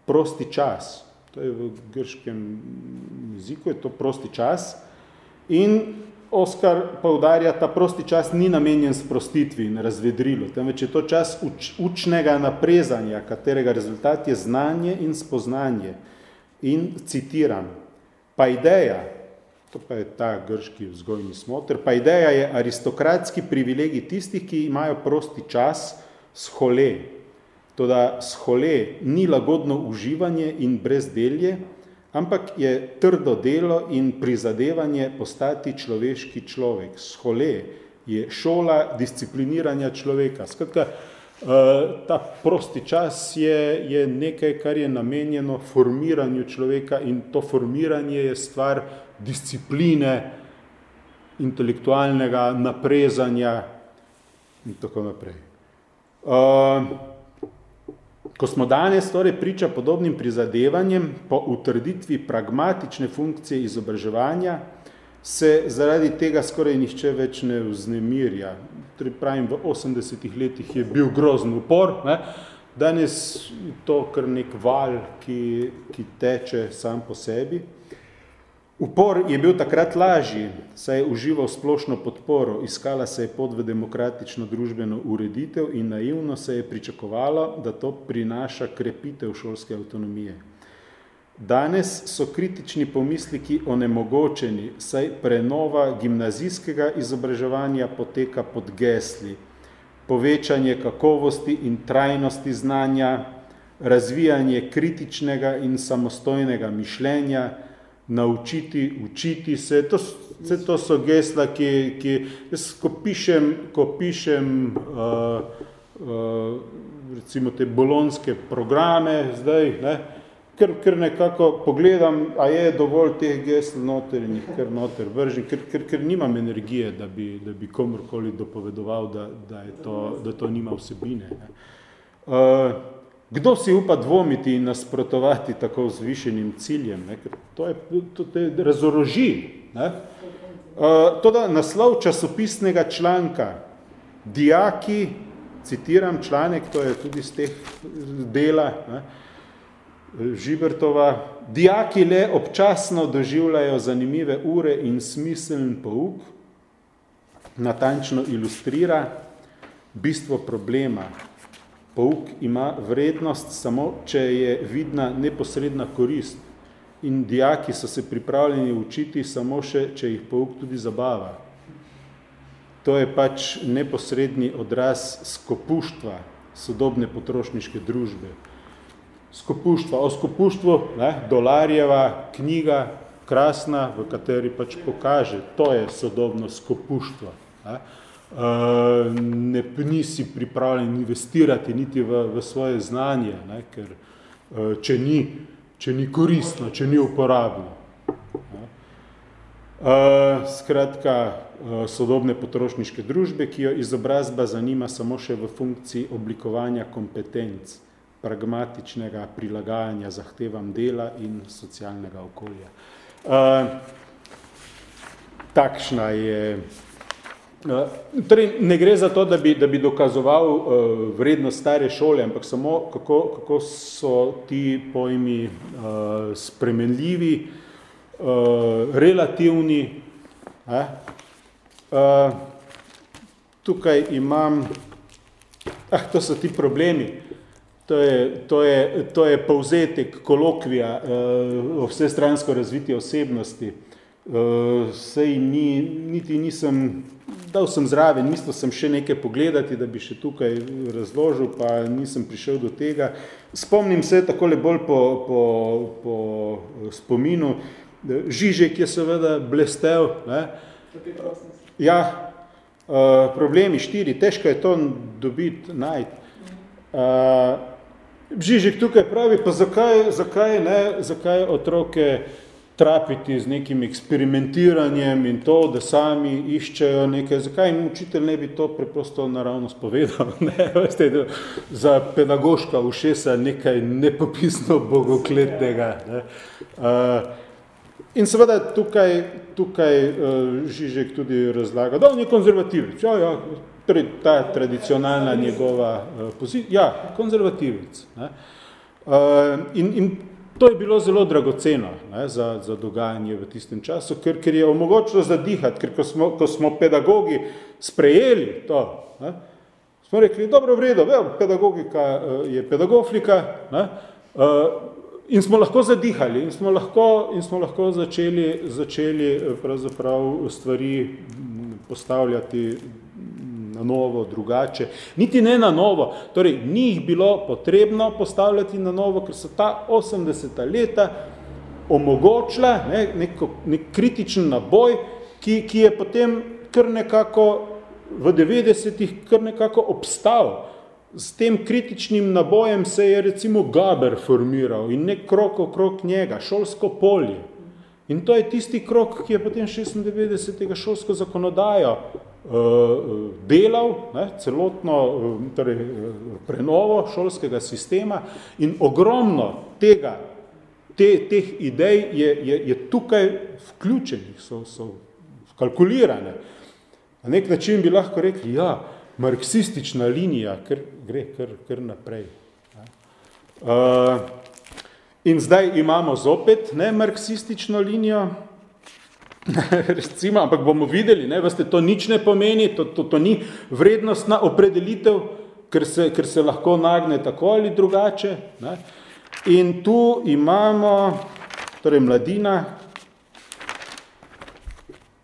prosti čas. To je v grškem jeziku, je to prosti čas. In Oskar poudarja, ta prosti čas ni namenjen sprostitvi in razvedrilu, temveč je to čas uč, učnega naprezanja, katerega rezultat je znanje in spoznanje. In citiram, Pa ideja, to pa je ta grški vzgojni smotr, pa ideja je aristokratski privilegij tistih, ki imajo prosti čas s hole. Toda s hole ni lagodno uživanje in brezdelje, ampak je trdo delo in prizadevanje postati človeški človek. S hole je šola discipliniranja človeka. Skratka, eh, ta prosti čas je, je nekaj, kar je namenjeno formiranju človeka in to formiranje je stvar discipline, intelektualnega naprezanja in tako naprej. Uh, ko smo danes torej priča podobnim prizadevanjem po utrditvi pragmatične funkcije izobraževanja, se zaradi tega skoraj nihče več ne vznemirja. Torej pravim, v 80-ih letih je bil grozen upor, ne? danes je to kar nek val, ki, ki teče sam po sebi. Upor je bil takrat lažji, saj je užival splošno podporo, iskala se je pot v demokratično družbeno ureditev in naivno se je pričakovalo, da to prinaša krepitev šolske avtonomije. Danes so kritični pomisliki onemogočeni, saj prenova gimnazijskega izobraževanja poteka pod gesli, povečanje kakovosti in trajnosti znanja, razvijanje kritičnega in samostojnega mišljenja, naučiti, učiti se, to, vse to so gesla, ki, ki jaz, ko pišem, ko pišem uh, uh, recimo te bolonske programe zdaj, ne, ker, ker nekako pogledam, a je dovolj teh gesl noter in jih ker noter vržim, ker, ker, ker nimam energije, da bi, da bi komorkoli dopovedoval, da, da, je to, da to nima vsebine. Ne. Uh, Kdo si upa dvomiti in nasprotovati tako vzvišenim ciljem? Ne? Ker to je, to je razoroži. Ne? Uh, to da naslov časopisnega članka. Dijaki, citiram članek, to je tudi z teh dela ne? Žibertova, dijaki le občasno doživljajo zanimive ure in smiseln pouk, natančno ilustrira bistvo problema, Pouk ima vrednost samo, če je vidna neposredna korist in dijaki so se pripravljeni učiti samo še, če jih pouk tudi zabava. To je pač neposredni odraz skopuštva sodobne potrošniške družbe. Skopuštva, o skopuštvu, ne, dolarjeva knjiga, krasna, v kateri pač pokaže, to je sodobno skopuštvo. Ne. Eh, ne, nisi pripravljen investirati niti v, v svoje znanje, ne, ker uh, če, ni, če ni koristno, če ni uporabno. Uh, skratka, sodobne potrošniške družbe, ki jo izobrazba zanima samo še v funkciji oblikovanja kompetenc, pragmatičnega prilagajanja zahtevam dela in socialnega okolja. Takšna je torej, ne gre za to, da bi, da bi dokazoval uh, vrednost stare šole, ampak samo kako, kako so ti pojmi uh, spremenljivi, relativni. Eh? Uh, tukaj imam, ah, to so ti problemi, to je, to je, to je povzetek kolokvija o vsestransko razviti osebnosti. Sej ni, niti nisem dal sem zraven, mislil sem še nekaj pogledati, da bi še tukaj razložil, pa nisem prišel do tega. Spomnim se takole bolj po, po, po spominu. Žižek je seveda blestev. Ne? Ja, uh, problemi štiri, težko je to dobiti, najti. Uh, Žižek tukaj pravi, pa zakaj, zakaj, ne, zakaj otroke trapiti z nekim eksperimentiranjem in to, da sami iščejo nekaj, zakaj jim učitelj ne bi to preprosto naravno spovedal, (laughs) ne, veste, za pedagoška ušesa nekaj nepopisno bogokletnega. Ne. Uh, in seveda tukaj, tukaj uh, Žižek tudi razlaga, da on je konzervativec, ja, ja, ta tradicionalna njegova uh, pozicija, ja, konzervativec. Ne. Uh, in, in To je bilo zelo dragoceno ne, za, za dogajanje v tistem času, ker, ker je omogočilo zadihati, ker ko smo, ko smo pedagogi sprejeli to, ne, smo rekli, dobro vredo, vel, pedagogika eh, je pedagoflika, ne, uh, in smo lahko zadihali in smo lahko, in smo lahko začeli, začeli pravzaprav stvari postavljati na novo, drugače. Niti ne na novo, torej ni jih bilo potrebno postavljati na novo, ker so ta 80 leta omogočila ne, neko, nek kritičen naboj, ki, ki je potem kar nekako v 90-ih kar nekako obstal. S tem kritičnim nabojem se je recimo Gaber formiral in nek krok okrog njega, šolsko polje. In to je tisti krok, ki je potem 96. šolsko zakonodajo delal, ne, celotno uh, torej, prenovo šolskega sistema in ogromno tega, te, teh idej je, je, je tukaj vključenih, so, so kalkulirane. Na nek način bi lahko rekli, ja, marksistična linija, ker gre kar, kar naprej. Uh, In zdaj imamo zopet ne, marksistično linijo, (laughs) recimo, ampak bomo videli, ne, veste, to nič ne pomeni, to, to, to ni vrednostna opredelitev, ker se, ker se lahko nagne tako ali drugače. Ne. In tu imamo, torej mladina,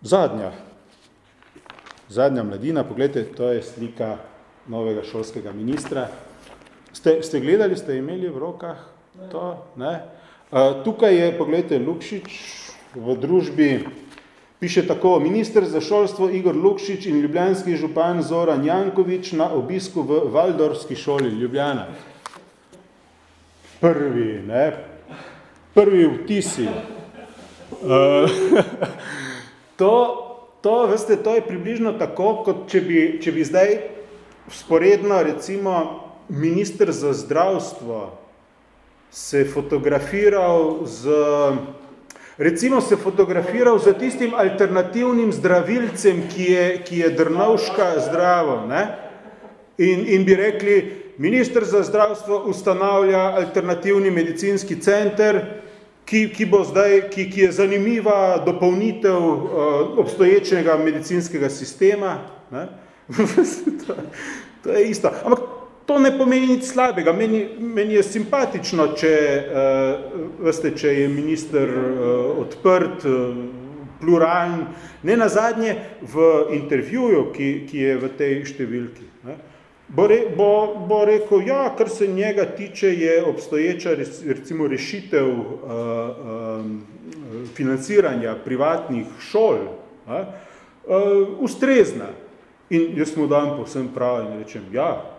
zadnja, zadnja mladina, pogledajte, to je slika novega šolskega ministra. Ste, ste gledali, ste imeli v rokah To, ne? Uh, tukaj je, pogledajte, Lukšič v družbi, piše tako, minister za šolstvo Igor Lukšič in ljubljanski župan Zoran Jankovič na obisku v Valdorski šoli Ljubljana. Prvi, ne? Prvi vtisi. Uh, (laughs) to, to, veste, to je približno tako, kot če bi, če bi zdaj sporedno, recimo, minister za zdravstvo se fotografiral z, recimo se fotografiral z tistim alternativnim zdravilcem, ki je, ki je drnovška zdravo, ne? In, in bi rekli, minister za zdravstvo ustanavlja alternativni medicinski center, ki, ki bo zdaj, ki, ki je zanimiva dopolnitev uh, obstoječnega medicinskega sistema, ne? (laughs) to, to je isto. Ampak To ne pomeni nič slabega. Meni, meni je simpatično, če, uh, veste, če je minister uh, odprt, uh, pluralen. Ne nazadnje v intervjuju, ki, ki je v tej številki, ne, bo, re, bo, bo rekel, ja, kar se njega tiče, je obstoječa recimo rešitev uh, uh, financiranja privatnih šol ne, uh, ustrezna. In jaz mu dam povsem prav in rečem, ja,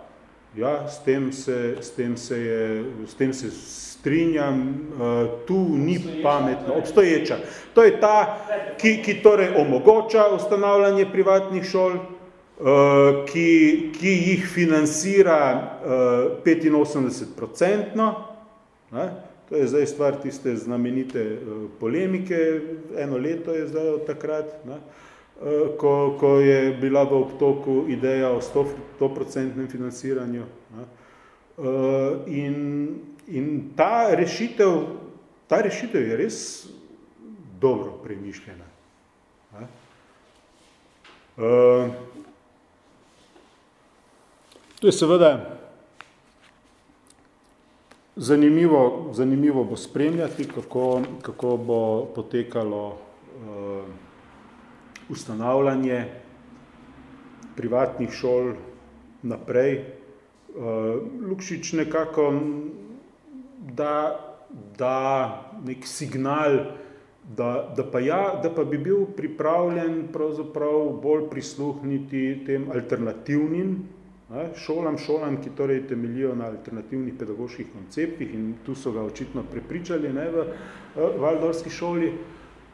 Ja, s tem se, s tem se, je, s tem se strinjam, uh, tu ni pametno, obstoječa. To je ta, ki, ki torej omogoča ustanavljanje privatnih šol, uh, ki, ki jih financira uh, 85-procentno. To je zdaj stvar tiste znamenite uh, polemike, eno leto je zdaj od takrat. Ne? Uh, Eh, ko, ko je bila v obtoku ideja o 100% financiranju. Eh, in, in ta rešitev, ta rešitev je res dobro premišljena. Eh, to je seveda zanimivo, zanimivo bo spremljati, kako, kako bo potekalo ustanavljanje privatnih šol naprej. Eh, Lukšič nekako da, da nek signal, da, da, pa ja, da pa bi bil pripravljen bolj prisluhniti tem alternativnim ne, šolam, šolam, ki torej temelijo na alternativnih pedagoških konceptih in tu so ga očitno prepričali ne, v, v Valdorski šoli,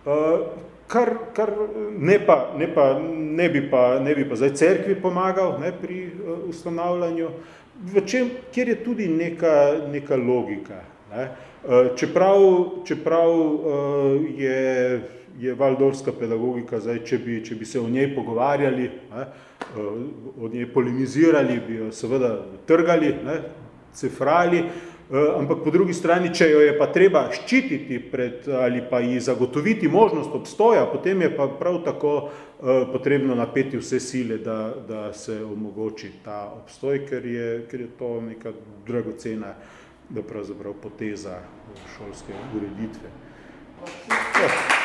uh, kar, kar ne, pa, ne, pa, ne, bi pa, ne bi pa zdaj cerkvi pomagal ne, pri uh, ustanavljanju, v čem, kjer je tudi neka, neka logika. Ne. Uh, čeprav čeprav uh, je, je valdorska pedagogika, zdaj, če, bi, če bi se o njej pogovarjali, ne, uh, o njej polemizirali, bi jo seveda trgali, ne, cefrali, uh, ampak po drugi strani, če jo je pa treba ščititi pred, ali pa ji zagotoviti možnost obstoja, potem je pa prav tako uh, potrebno napeti vse sile, da, da se omogoči ta obstoj, ker je, ker je to neka dragocena da pravzaprav poteza šolske ureditve. Ja.